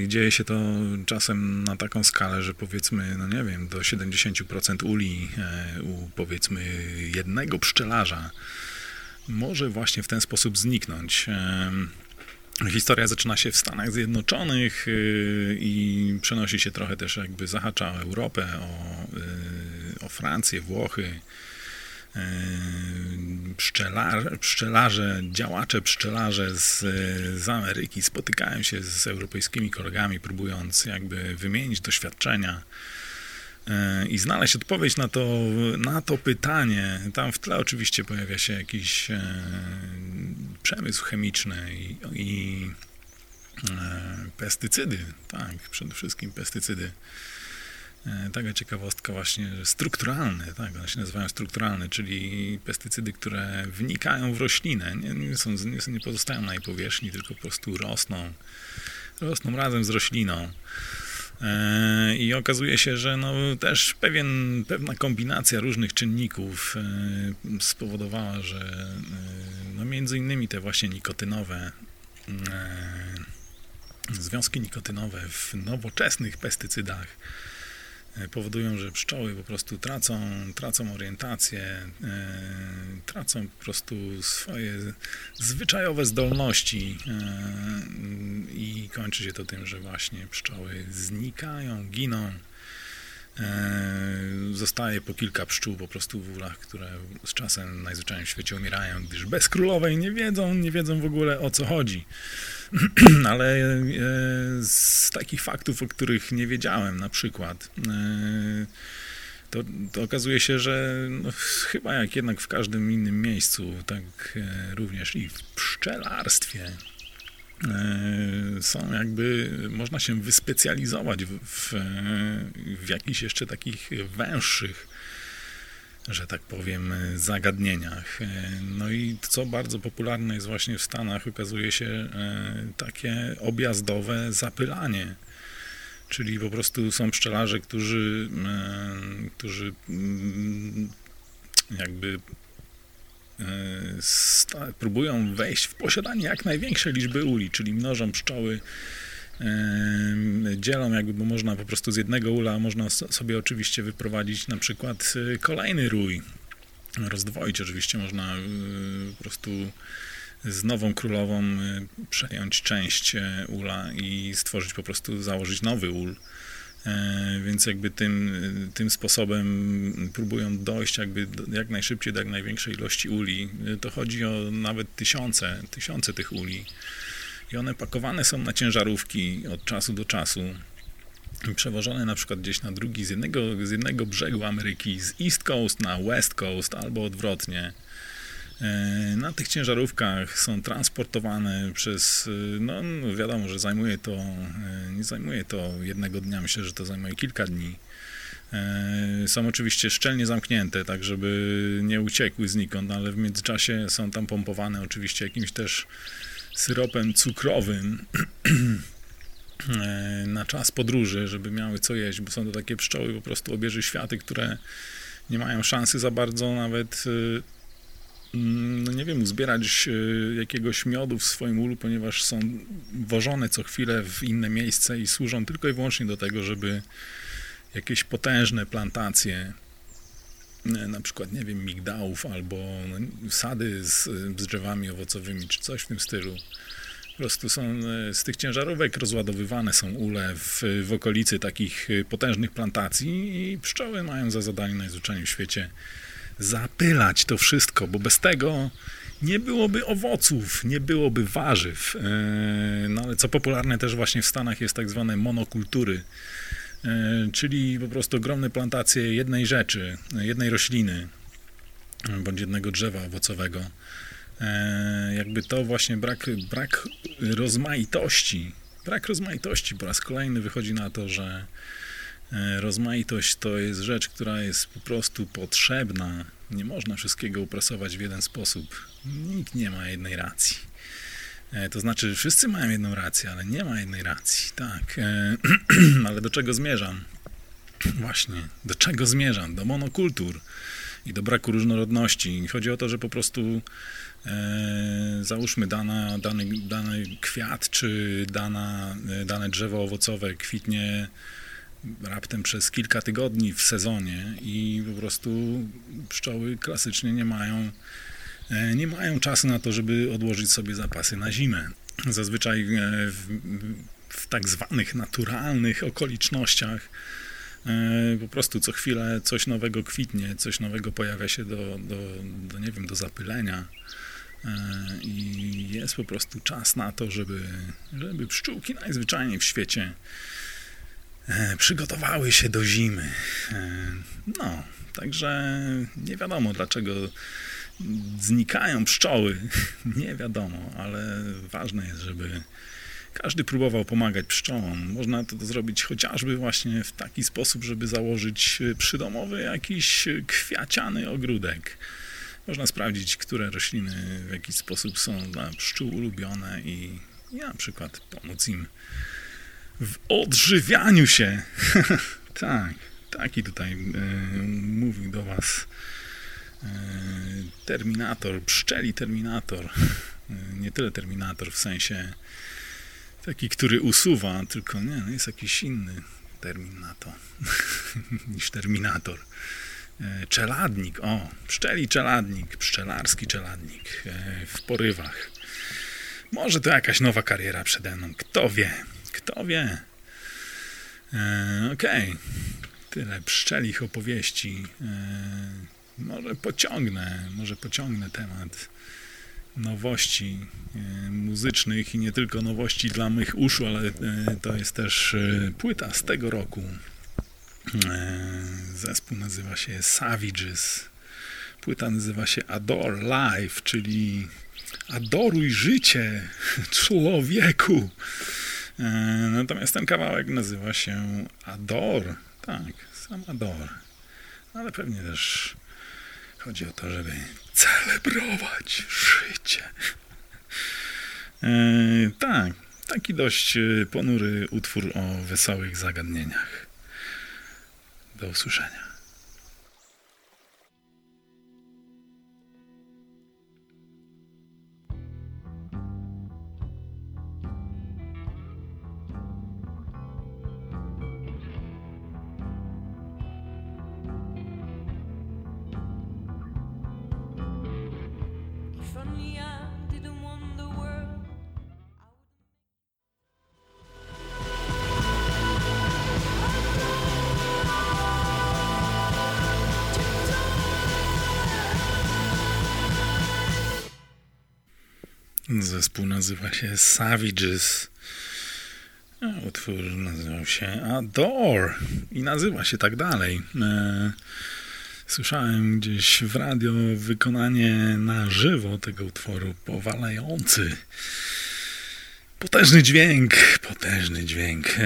I dzieje się to czasem na taką skalę, że powiedzmy, no nie wiem, do 70% uli u powiedzmy jednego pszczelarza może właśnie w ten sposób zniknąć. Historia zaczyna się w Stanach Zjednoczonych yy, i przenosi się trochę też jakby zahacza o Europę, o, yy, o Francję, Włochy. Yy, Pszczelar, pszczelarze, działacze pszczelarze z, z Ameryki spotykają się z europejskimi kolegami, próbując jakby wymienić doświadczenia i znaleźć odpowiedź na to, na to pytanie. Tam w tle oczywiście pojawia się jakiś yy, przemysł chemiczny i, i e, pestycydy, tak, przede wszystkim pestycydy. E, Taka ciekawostka właśnie, strukturalne, tak, one się nazywają strukturalne, czyli pestycydy, które wnikają w roślinę, nie, nie, są, nie, są- nie pozostają na jej powierzchni, tylko po prostu rosną, rosną razem z rośliną. E, I okazuje się, że no, też pewien, pewna kombinacja różnych czynników e, spowodowała, że e, no, między innymi te właśnie nikotynowe związki nikotynowe w nowoczesnych pestycydach powodują, że pszczoły po prostu tracą, tracą orientację, e, tracą po prostu swoje zwyczajowe zdolności e, i kończy się to tym, że właśnie pszczoły znikają, giną. E, Zostaje po kilka pszczół po prostu w ulach, które z czasem najzwyczajniej w świecie umierają, gdyż bez królowej nie wiedzą, nie wiedzą w ogóle o co chodzi. <clears throat> Ale e, z takich faktów, o których nie wiedziałem, na przykład, e, to, to okazuje się, że no, chyba jak jednak w każdym innym miejscu, tak e, również i w pszczelarstwie są jakby, można się wyspecjalizować w, w jakichś jeszcze takich węższych, że tak powiem, zagadnieniach. E, No i co bardzo popularne jest właśnie w Stanach, okazuje się e, takie objazdowe zapylanie. Czyli po prostu są pszczelarze, którzy, e, którzy mm, jakby próbują wejść w posiadanie jak największej liczby uli, czyli mnożą pszczoły, dzielą jakby, bo można po prostu z jednego ula można sobie oczywiście wyprowadzić na przykład e, kolejny rój. Rozdwoić oczywiście można e, po prostu z nową królową e, przejąć część e, ula i stworzyć po prostu, założyć nowy ul. E, Więc jakby tym, tym sposobem próbują dojść jakby jak najszybciej do jak największej ilości uli. To chodzi o nawet tysiące, tysiące tych uli. I one pakowane są na ciężarówki od czasu do czasu. I przewożone na przykład gdzieś na drugi, z jednego, z jednego brzegu Ameryki, z East Coast na West Coast albo odwrotnie. E, Na tych ciężarówkach są transportowane przez, e, no no wiadomo, że zajmuje to, e, nie zajmuje to jednego dnia, myślę, że to zajmuje kilka dni. Są oczywiście szczelnie zamknięte, tak żeby nie uciekły znikąd, ale w międzyczasie są tam pompowane oczywiście jakimś też syropem cukrowym <clears throat> na czas podróży, żeby miały co jeść, bo są to takie pszczoły po prostu obieży światy, które nie mają szansy za bardzo nawet e, mm, no nie wiem, uzbierać e, jakiegoś miodu w swoim ulu, ponieważ są wożone co chwilę w inne miejsce i służą tylko i wyłącznie do tego, żeby jakieś potężne plantacje, na przykład, nie wiem, migdałów albo no, sady z, z drzewami owocowymi, czy coś w tym stylu. Po prostu są e, z tych ciężarówek rozładowywane są ule w, w okolicy takich e, potężnych plantacji i pszczoły mają za zadanie najzwyczajniej w świecie zapylać to wszystko, bo bez tego nie byłoby owoców, nie byłoby warzyw. E, No ale co popularne też właśnie w Stanach jest tak zwane monokultury, e, czyli po prostu ogromne plantacje jednej rzeczy, jednej rośliny e, bądź jednego drzewa owocowego. E, Jakby to właśnie brak, brak rozmaitości, brak rozmaitości po raz kolejny wychodzi na to, że e, rozmaitość to jest rzecz, która jest po prostu potrzebna. Nie można wszystkiego uprasować w jeden sposób. Nikt nie ma jednej racji. E, To znaczy, wszyscy mają jedną rację, ale nie ma jednej racji. Tak. E, <clears throat> Ale do czego zmierzam? Właśnie, do czego zmierzam? Do monokultur i do braku różnorodności. Chodzi o to, że po prostu e, załóżmy dana, dany, dany kwiat czy dana, e, dane drzewo owocowe kwitnie raptem przez kilka tygodni w sezonie i po prostu pszczoły klasycznie nie mają nie mają czasu na to, żeby odłożyć sobie zapasy na zimę. Zazwyczaj e, w, w tak zwanych naturalnych okolicznościach e, po prostu co chwilę coś nowego kwitnie, coś nowego pojawia się do, do, do nie wiem, do zapylenia E, i jest po prostu czas na to, żeby, żeby pszczółki najzwyczajniej w świecie e, przygotowały się do zimy. E, No, także nie wiadomo dlaczego znikają pszczoły. <laughs> Nie wiadomo, ale ważne jest, żeby każdy próbował pomagać pszczołom. Można to zrobić chociażby właśnie w taki sposób, żeby założyć przydomowy jakiś kwiaciany ogródek. Można sprawdzić, które rośliny w jakiś sposób są dla pszczół ulubione i, i na przykład pomóc im w odżywianiu się. <laughs> tak, taki tutaj e, mówił do was Terminator, pszczeli Terminator. E, nie tyle Terminator w sensie taki, który usuwa, tylko nie, no jest jakiś inny termin na to <laughs> niż Terminator. E, Czeladnik, o, pszczeli czeladnik, pszczelarski czeladnik e, w porywach. Może to jakaś nowa kariera przede mną, kto wie, kto wie. E, Okej, tyle pszczelich opowieści. E, może pociągnę, może pociągnę temat nowości e, muzycznych i nie tylko nowości dla mych uszu, ale e, to jest też e, płyta z tego roku. Zespół nazywa się Savages. Płyta nazywa się Adore Life, czyli adoruj życie, <laughs> człowieku. Natomiast ten kawałek nazywa się Adore. Tak, sam Adore. Ale pewnie też chodzi o to, żeby celebrować życie. E, tak, taki dość e, ponury utwór o wesołych zagadnieniach. Do usłyszenia. Zespół nazywa się Savages. A utwór nazywał się Adore i nazywa się tak dalej. E, Słyszałem gdzieś w radio wykonanie na żywo tego utworu powalający. Potężny dźwięk, potężny dźwięk. <clears throat>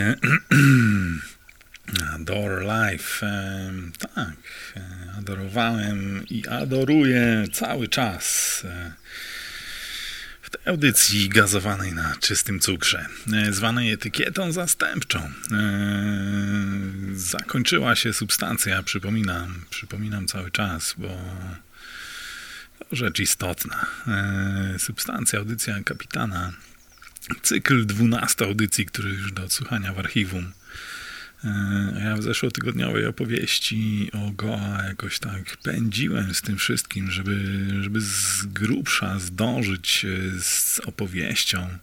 Adore Life. E, tak, e, adorowałem i adoruję cały czas. E, audycji gazowanej na czystym cukrze, e, zwanej etykietą zastępczą, e, zakończyła się substancja, przypominam, przypominam cały czas, bo to rzecz istotna. E, Substancja, audycja kapitana, cykl 12 audycji, który już do odsłuchania w archiwum. E, Ja w zeszłotygodniowej opowieści o Goa jakoś tak pędziłem z tym wszystkim, żeby, żeby z grubsza zdążyć z opowieścią.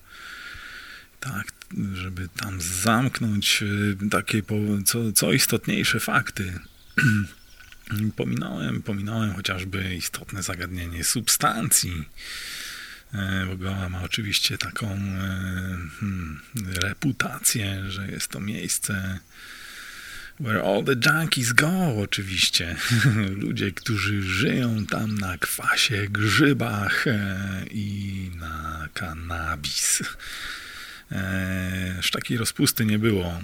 Tak, żeby tam zamknąć e, takie, co, co istotniejsze fakty. <clears throat> Pominąłem, pominąłem chociażby istotne zagadnienie substancji. E, Bo Goa ma oczywiście taką e, hmm, reputację, że jest to miejsce where all the junkies go, oczywiście. <laughs> Ludzie, którzy żyją tam na kwasie, grzybach e, i na kanabis. Aż takiej rozpusty nie było.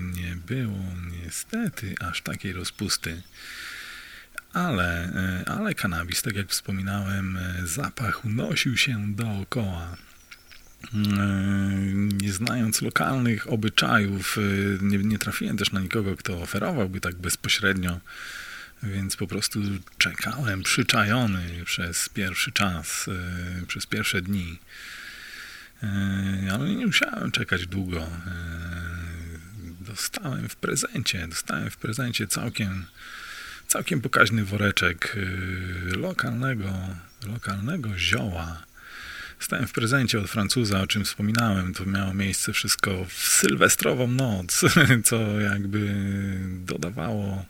Nie było niestety aż takiej rozpusty. Ale, e, ale kanabis, tak jak wspominałem, e, zapach unosił się dookoła. E, Nie znając lokalnych obyczajów, nie, nie trafiłem też na nikogo, kto oferowałby tak bezpośrednio, więc po prostu czekałem przyczajony przez pierwszy czas, przez pierwsze dni. Ale nie musiałem czekać długo. Dostałem w prezencie, dostałem w prezencie całkiem całkiem pokaźny woreczek y, lokalnego, lokalnego zioła. Stałem w prezencie od Francuza, o czym wspominałem. To miało miejsce wszystko w sylwestrową noc, <laughs> co jakby dodawało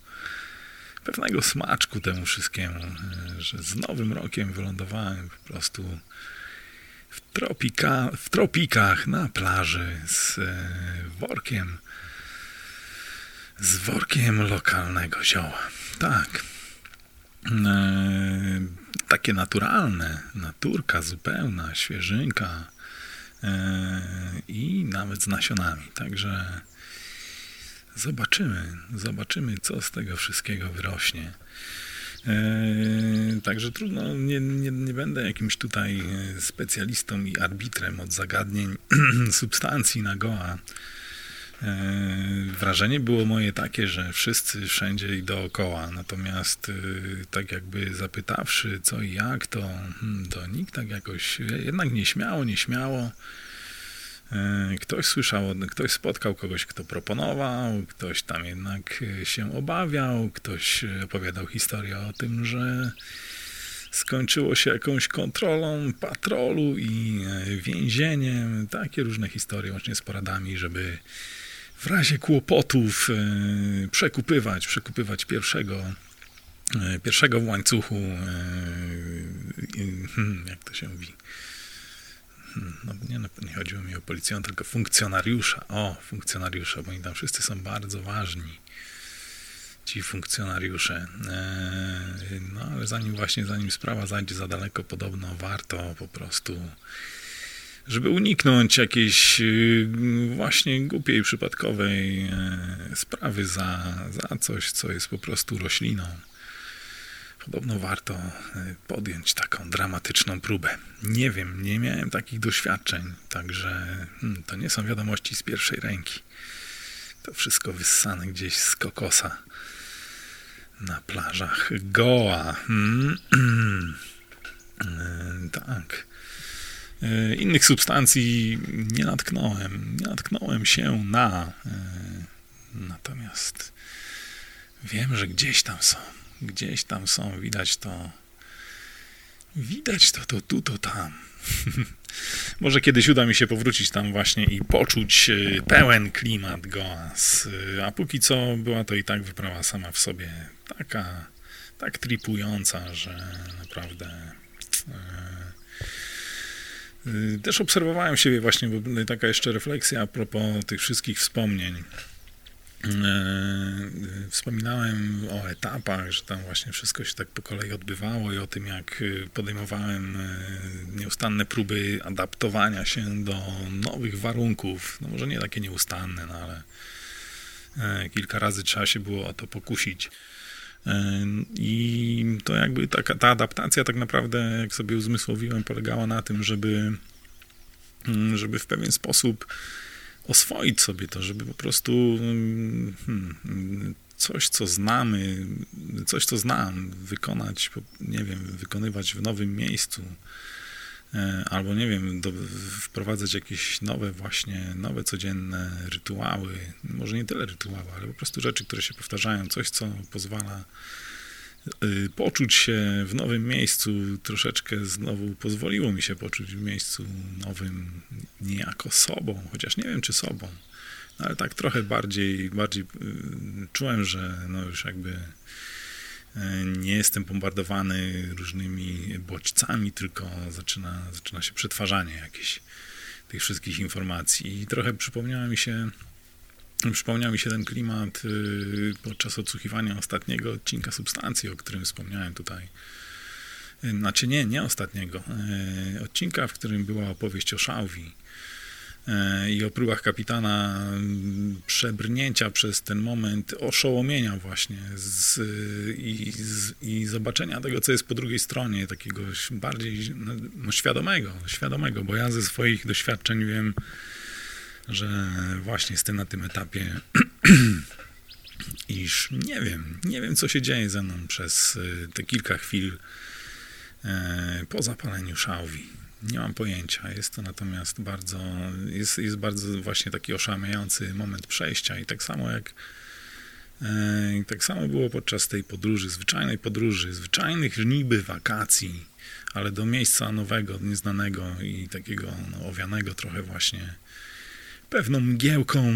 pewnego smaczku temu wszystkiemu, że z Nowym Rokiem wylądowałem po prostu w, tropika, w tropikach na plaży z y, workiem z workiem lokalnego zioła. Tak. E, takie naturalne, naturka zupełna, świeżynka e, i nawet z nasionami. Także zobaczymy, zobaczymy, co z tego wszystkiego wyrośnie. E, Także trudno, nie, nie, nie będę jakimś tutaj e, specjalistą i arbitrem od zagadnień <clears throat> substancji na Goa. E, Wrażenie było moje takie, że wszyscy wszędzie i dookoła, natomiast e, tak jakby zapytawszy co i jak, to, hmm, to nikt tak jakoś jednak nie śmiało, nie śmiało. E, Ktoś słyszał, ktoś spotkał kogoś, kto proponował, ktoś tam jednak e, się obawiał, ktoś e, opowiadał historię o tym, że skończyło się jakąś kontrolą patrolu i e, więzieniem. Takie różne historie, łącznie z poradami, żeby w razie kłopotów e, przekupywać, przekupywać pierwszego, e, pierwszego w łańcuchu, e, hmm, jak to się mówi, Hmm, no nie, no, nie chodziło mi o policjanta, tylko funkcjonariusza. O, funkcjonariusza, bo oni tam wszyscy są bardzo ważni. Ci funkcjonariusze. No ale zanim właśnie, zanim sprawa zajdzie za daleko, podobno warto po prostu, żeby uniknąć jakiejś yy, właśnie głupiej, przypadkowej e, sprawy za, za coś, co jest po prostu rośliną. Podobno warto e, podjąć taką dramatyczną próbę. Nie wiem, nie miałem takich doświadczeń, także hmm, to nie są wiadomości z pierwszej ręki. To wszystko wyssane gdzieś z kokosa na plażach Goa. Mm, <clears throat> e, tak. E, Innych substancji nie natknąłem. Nie natknąłem się na. e, Natomiast wiem, że gdzieś tam są. Gdzieś tam są. Widać to. Widać to, to tu, to tam. <laughs> Może kiedyś uda mi się powrócić tam właśnie i poczuć e, pełen klimat Goas. A póki co była to i tak wyprawa sama w sobie taka, tak tripująca, że naprawdę. E, Też obserwowałem siebie właśnie, bo taka jeszcze refleksja a propos tych wszystkich wspomnień. E, Wspominałem o etapach, że tam właśnie wszystko się tak po kolei odbywało i o tym, jak e, podejmowałem nieustanne próby adaptowania się do nowych warunków. No może nie takie nieustanne, no ale e, kilka razy trzeba się było o to pokusić. I to jakby taka, ta adaptacja tak naprawdę, jak sobie uzmysłowiłem, polegała na tym, żeby, mm, żeby w pewien sposób oswoić sobie to, żeby po prostu mm, hmm, coś, co znamy, coś, co znam, wykonać, nie wiem, wykonywać w nowym miejscu, albo nie wiem, do, wprowadzać jakieś nowe właśnie, nowe codzienne rytuały, może nie tyle rytuały, ale po prostu rzeczy, które się powtarzają, coś, co pozwala y, poczuć się w nowym miejscu, troszeczkę znowu pozwoliło mi się poczuć w miejscu nowym niejako sobą, chociaż nie wiem czy sobą, no, ale tak trochę bardziej, bardziej y, czułem, że no już jakby nie jestem bombardowany różnymi bodźcami, tylko zaczyna, zaczyna się przetwarzanie tych wszystkich informacji i trochę przypomniała mi się Przypomniał mi się ten klimat y, podczas odsłuchiwania ostatniego odcinka Substancji, o którym wspomniałem tutaj. Y, Znaczy nie, nie ostatniego. y, Odcinka, w którym była opowieść o Szałwi i o próbach kapitana mm, przebrnięcia przez ten moment oszołomienia właśnie z, i, z, i zobaczenia tego, co jest po drugiej stronie, takiego bardziej no, no, świadomego, świadomego, bo ja ze swoich doświadczeń wiem, że właśnie jestem na tym etapie, <clears throat> iż nie wiem, nie wiem, co się dzieje ze mną przez y, te kilka chwil e, po zapaleniu szałwi. Nie mam pojęcia. Jest to natomiast bardzo, jest, jest bardzo właśnie taki oszałamiający moment przejścia i tak samo jak e, i tak samo było podczas tej podróży, zwyczajnej podróży, zwyczajnych niby wakacji, ale do miejsca nowego, nieznanego i takiego no, owianego trochę właśnie pewną mgiełką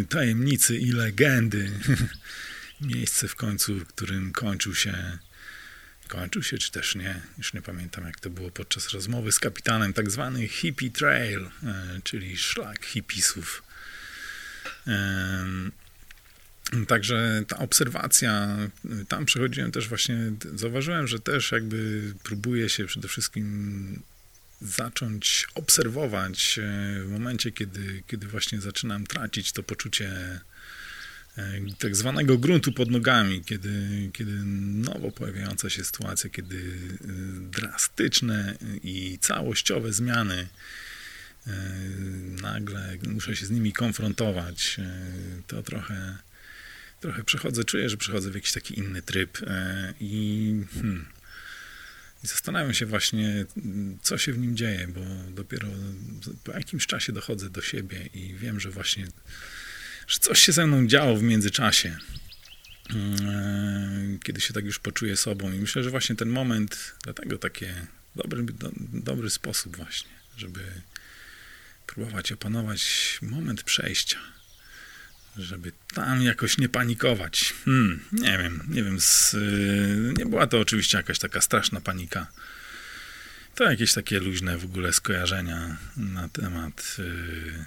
y, tajemnicy i legendy. <laughs> Miejsce w końcu, w którym kończył się, kończył się czy też nie, już nie pamiętam jak to było podczas rozmowy z kapitanem, tak zwany hippie trail, y, czyli szlak hipisów. Ym, Także ta obserwacja, tam przechodziłem też właśnie, zauważyłem, że też jakby próbuję się przede wszystkim zacząć obserwować e, w momencie, kiedy, kiedy właśnie zaczynam tracić to poczucie e, tak zwanego gruntu pod nogami, kiedy, kiedy nowo pojawiająca się sytuacja, kiedy e, drastyczne i całościowe zmiany e, nagle muszę się z nimi konfrontować, e, to trochę, trochę przechodzę, czuję, że przechodzę w jakiś taki inny tryb e, i, hmm, i zastanawiam się właśnie, co się w nim dzieje, bo dopiero po jakimś czasie dochodzę do siebie i wiem, że właśnie że coś się ze mną działo w międzyczasie. Mm, Kiedy się tak już poczuję sobą. I myślę, że właśnie ten moment, dlatego takie dobry, do, dobry sposób właśnie, żeby próbować opanować moment przejścia. Żeby tam jakoś nie panikować. Hmm, nie wiem, nie wiem. Z, y, nie była to oczywiście jakaś taka straszna panika. To jakieś takie luźne w ogóle skojarzenia na temat y,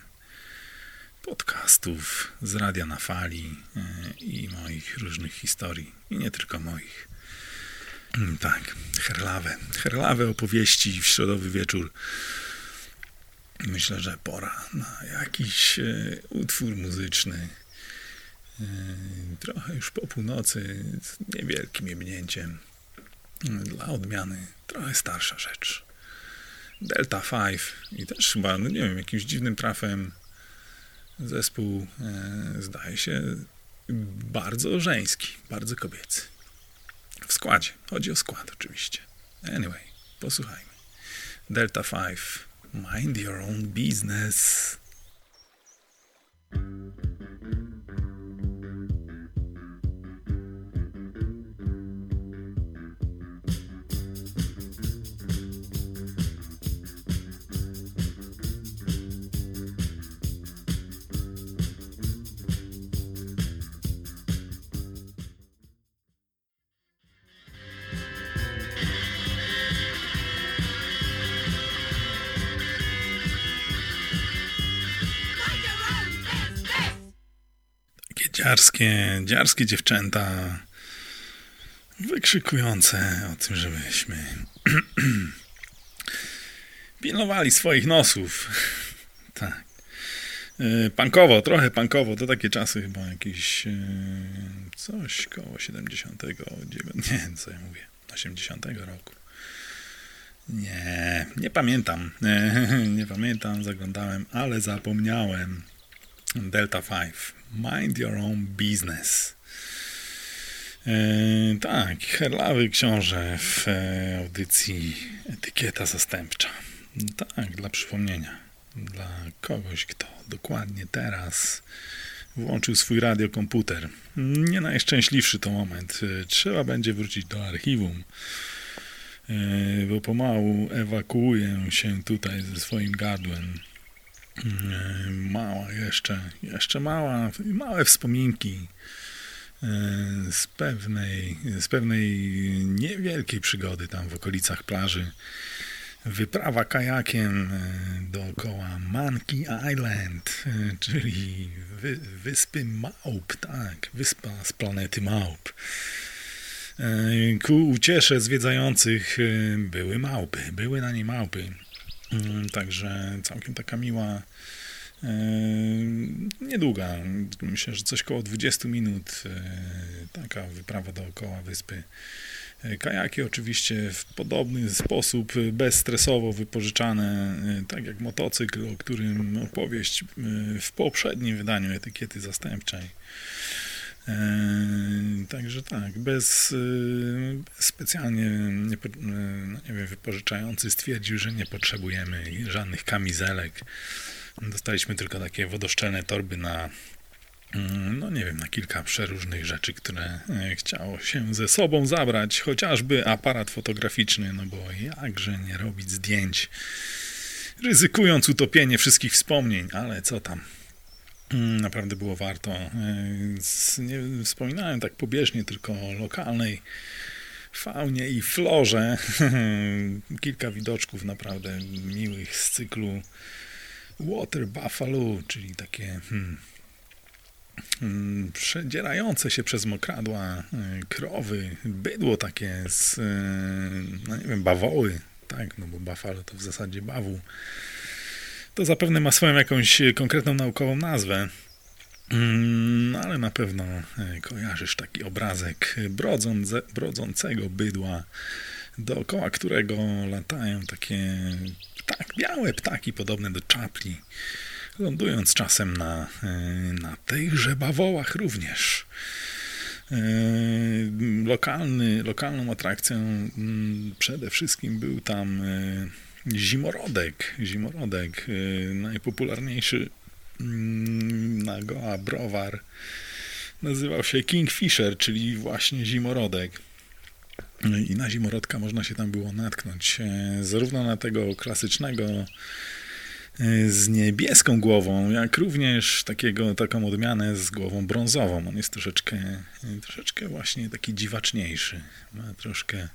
podcastów z Radia na Fali y, i moich różnych historii. I nie tylko moich. Mm, Tak, herlawe. Herlawe opowieści w środowy wieczór. Myślę, że pora na jakiś e, utwór muzyczny. E, trochę już po północy, z niewielkim jebnięciem. E, Dla odmiany trochę starsza rzecz. Delta Five i też chyba, no nie wiem, jakimś dziwnym trafem zespół e, zdaje się bardzo żeński, bardzo kobiecy. W składzie. Chodzi o skład oczywiście. Anyway, posłuchajmy. Delta 5. Mind your own business. Dziarskie, dziarskie dziewczęta wykrzykujące o tym, żebyśmy <clears throat> pilnowali swoich nosów. <laughs> tak. E, Punkowo, trochę punkowo, to takie czasy chyba jakieś e, coś koło 79, <laughs> nie co ja mówię, 80 roku. Nie, nie pamiętam, <laughs> nie pamiętam, zaglądałem, ale zapomniałem. Delta 5. Mind your own business. E, tak, herlawy książę w e, audycji Etykieta Zastępcza. Tak, dla przypomnienia. Dla kogoś, kto dokładnie teraz włączył swój radiokomputer. Nie najszczęśliwszy to moment. E, Trzeba będzie wrócić do archiwum, e, bo pomału ewakuuję się tutaj ze swoim gardłem. E, Mała jeszcze, jeszcze mała, małe wspominki e, z pewnej, z pewnej niewielkiej przygody tam w okolicach plaży. Wyprawa kajakiem e, dookoła Monkey Island, czyli wy, wyspy Małp, tak, wyspa z planety Małp. E, Ku uciesze zwiedzających były małpy, były na niej małpy. Mm, Także całkiem taka miła, e, niedługa, myślę, że coś koło 20 minut, e, taka wyprawa dookoła wyspy. E, Kajaki oczywiście w podobny sposób, bezstresowo wypożyczane, tak jak motocykl, o którym opowieść w poprzednim wydaniu etykiety zastępczej. E, Także tak, bez, e, specjalnie nie, e, no nie wiem, wypożyczający stwierdził, że nie potrzebujemy żadnych kamizelek. Dostaliśmy tylko takie wodoszczelne torby na mm, no nie wiem, na kilka przeróżnych rzeczy, które chciało się ze sobą zabrać, chociażby aparat fotograficzny, no bo jakże nie robić zdjęć, ryzykując utopienie wszystkich wspomnień, ale co tam. Mm, Naprawdę było warto. E, Nie wspominałem tak pobieżnie tylko o lokalnej faunie i florze. <laughs> Kilka widoczków naprawdę miłych z cyklu Water Buffalo, czyli takie hmm, mm, przedzierające się przez mokradła y, krowy, bydło takie z, y, no nie wiem, bawoły, tak, no bo buffalo to w zasadzie bawu. To zapewne ma swoją jakąś konkretną naukową nazwę. No ale na pewno y, kojarzysz taki obrazek brodzące, brodzącego bydła, dookoła którego latają takie ptak, białe ptaki podobne do czapli, lądując czasem na, e, na tychże bawołach również. E, Lokalny, lokalną atrakcją mm, przede wszystkim był tam e, zimorodek. Zimorodek, e, najpopularniejszy mm, na Goa browar nazywał się Kingfisher, czyli właśnie zimorodek. I na zimorodka można się tam było natknąć. e, Zarówno na tego klasycznego e, z niebieską głową, jak również takiego, taką odmianę z głową brązową. On jest troszeczkę, e, troszeczkę właśnie taki dziwaczniejszy. Ma troszkę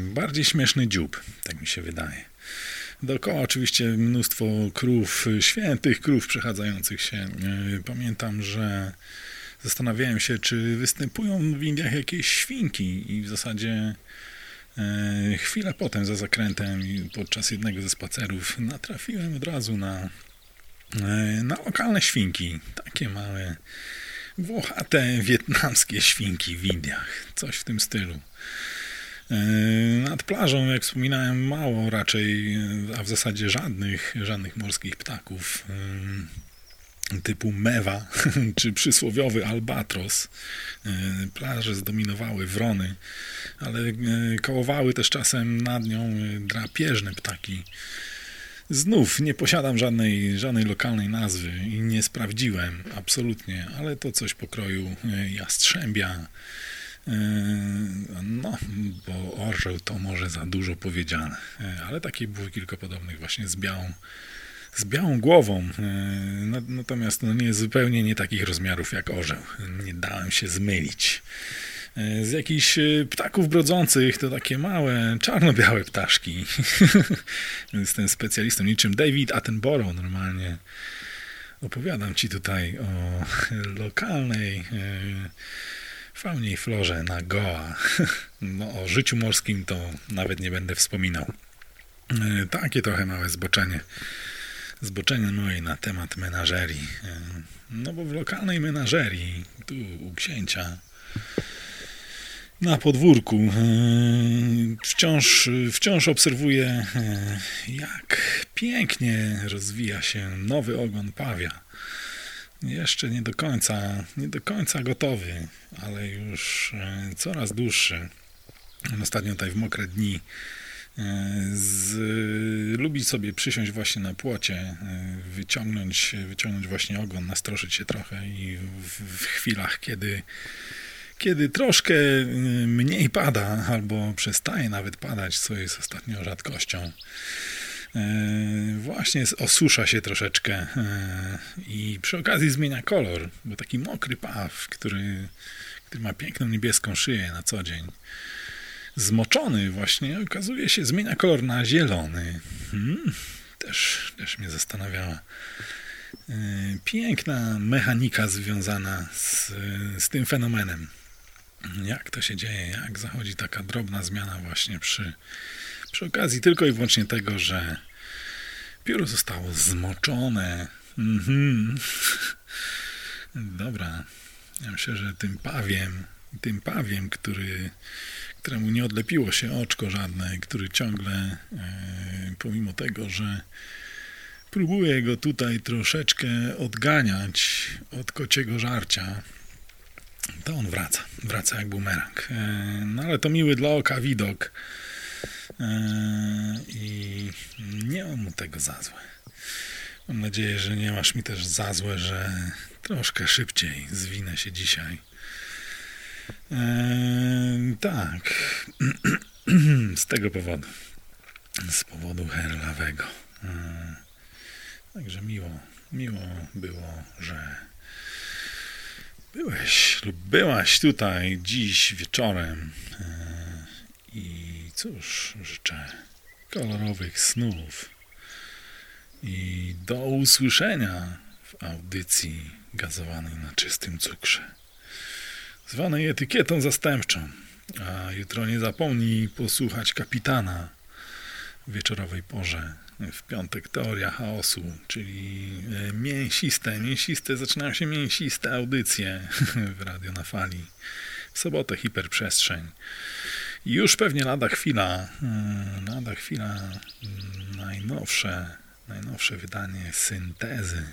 bardziej śmieszny dziób, tak mi się wydaje. Dookoła oczywiście mnóstwo krów, świętych krów przechadzających się. E, Pamiętam, że zastanawiałem się, czy występują w Indiach jakieś świnki i w zasadzie e, chwilę potem za zakrętem podczas jednego ze spacerów natrafiłem od razu na, na lokalne świnki. Takie małe, włochate wietnamskie świnki w Indiach. Coś w tym stylu. E, Nad plażą, jak wspominałem, mało raczej, e, a w zasadzie żadnych, żadnych morskich ptaków e, typu mewa <laughs> czy przysłowiowy albatros. Plaże zdominowały wrony, ale kołowały też czasem nad nią drapieżne ptaki. Znów nie posiadam żadnej, żadnej lokalnej nazwy i nie sprawdziłem absolutnie, ale to coś pokroju jastrzębia, No, bo orzeł to może za dużo powiedziane, E, ale takich było kilka podobnych właśnie z białą, z białą głową. E, no- Natomiast no nie zupełnie nie takich rozmiarów jak orzeł. Nie dałem się zmylić. Z jakichś ptaków brodzących to takie małe, czarno-białe ptaszki. <laughs> Jestem specjalistą, niczym David Attenborough normalnie. Opowiadam ci tutaj o <laughs> lokalnej faunie i florze na Goa. <laughs> No, o życiu morskim to nawet nie będę wspominał. E, Takie trochę małe zboczenie. Zboczenie moje na temat menażerii. E, No bo w lokalnej menażerii, tu u księcia, na podwórku, e, wciąż, wciąż obserwuję, jak pięknie rozwija się nowy ogon pawia. Jeszcze nie do końca, nie do końca gotowy, ale już e, coraz dłuższy. Ostatnio tutaj w mokre dni e, z, lubi sobie przysiąść właśnie na płocie, e, wyciągnąć, wyciągnąć właśnie ogon, nastroszyć się trochę i w, w chwilach, kiedy, kiedy troszkę mniej pada albo przestaje nawet padać, co jest ostatnio rzadkością, właśnie z- osusza się troszeczkę e, i przy okazji zmienia kolor, bo taki mokry paw, który, który ma piękną niebieską szyję na co dzień, zmoczony właśnie, okazuje się, zmienia kolor na zielony. Hmm, też, też mnie zastanawiała. E, Piękna mechanika związana z, z tym fenomenem. Jak to się dzieje, jak zachodzi taka drobna zmiana właśnie przy, przy okazji tylko i wyłącznie tego, że pióro zostało zmoczone. Mhm. Dobra. Ja myślę, że tym pawiem, tym pawiem, który, któremu nie odlepiło się oczko żadne, który ciągle, e, pomimo tego, że próbuje go tutaj troszeczkę odganiać od kociego żarcia, to on wraca. Wraca jak bumerang. E, No ale to miły dla oka widok. E, I nie mam mu tego za złe. Mam nadzieję, że nie masz mi też za złe, że troszkę szybciej zwinę się dzisiaj. E, tak. <clears throat> Z tego powodu. Z powodu herlawego. E, Także miło, miło było, że byłeś lub byłaś tutaj dziś wieczorem. E, I cóż, życzę kolorowych snów i do usłyszenia w audycji gazowanej na czystym cukrze, zwanej etykietą zastępczą. A jutro nie zapomnij posłuchać kapitana w wieczorowej porze. W piątek teoria chaosu, czyli e, mięsiste, mięsiste, zaczynają się mięsiste audycje <laughs> w Radio na Fali. W sobotę hiperprzestrzeń. Już pewnie lada chwila, mm, lada chwila mm, najnowsze, najnowsze wydanie syntezy.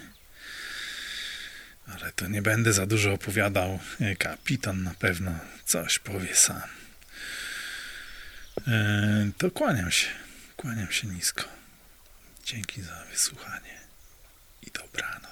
Ale to nie będę za dużo opowiadał. E, Kapitan na pewno coś powie sam. E, To kłaniam się, kłaniam się nisko. Dzięki za wysłuchanie i dobranoc.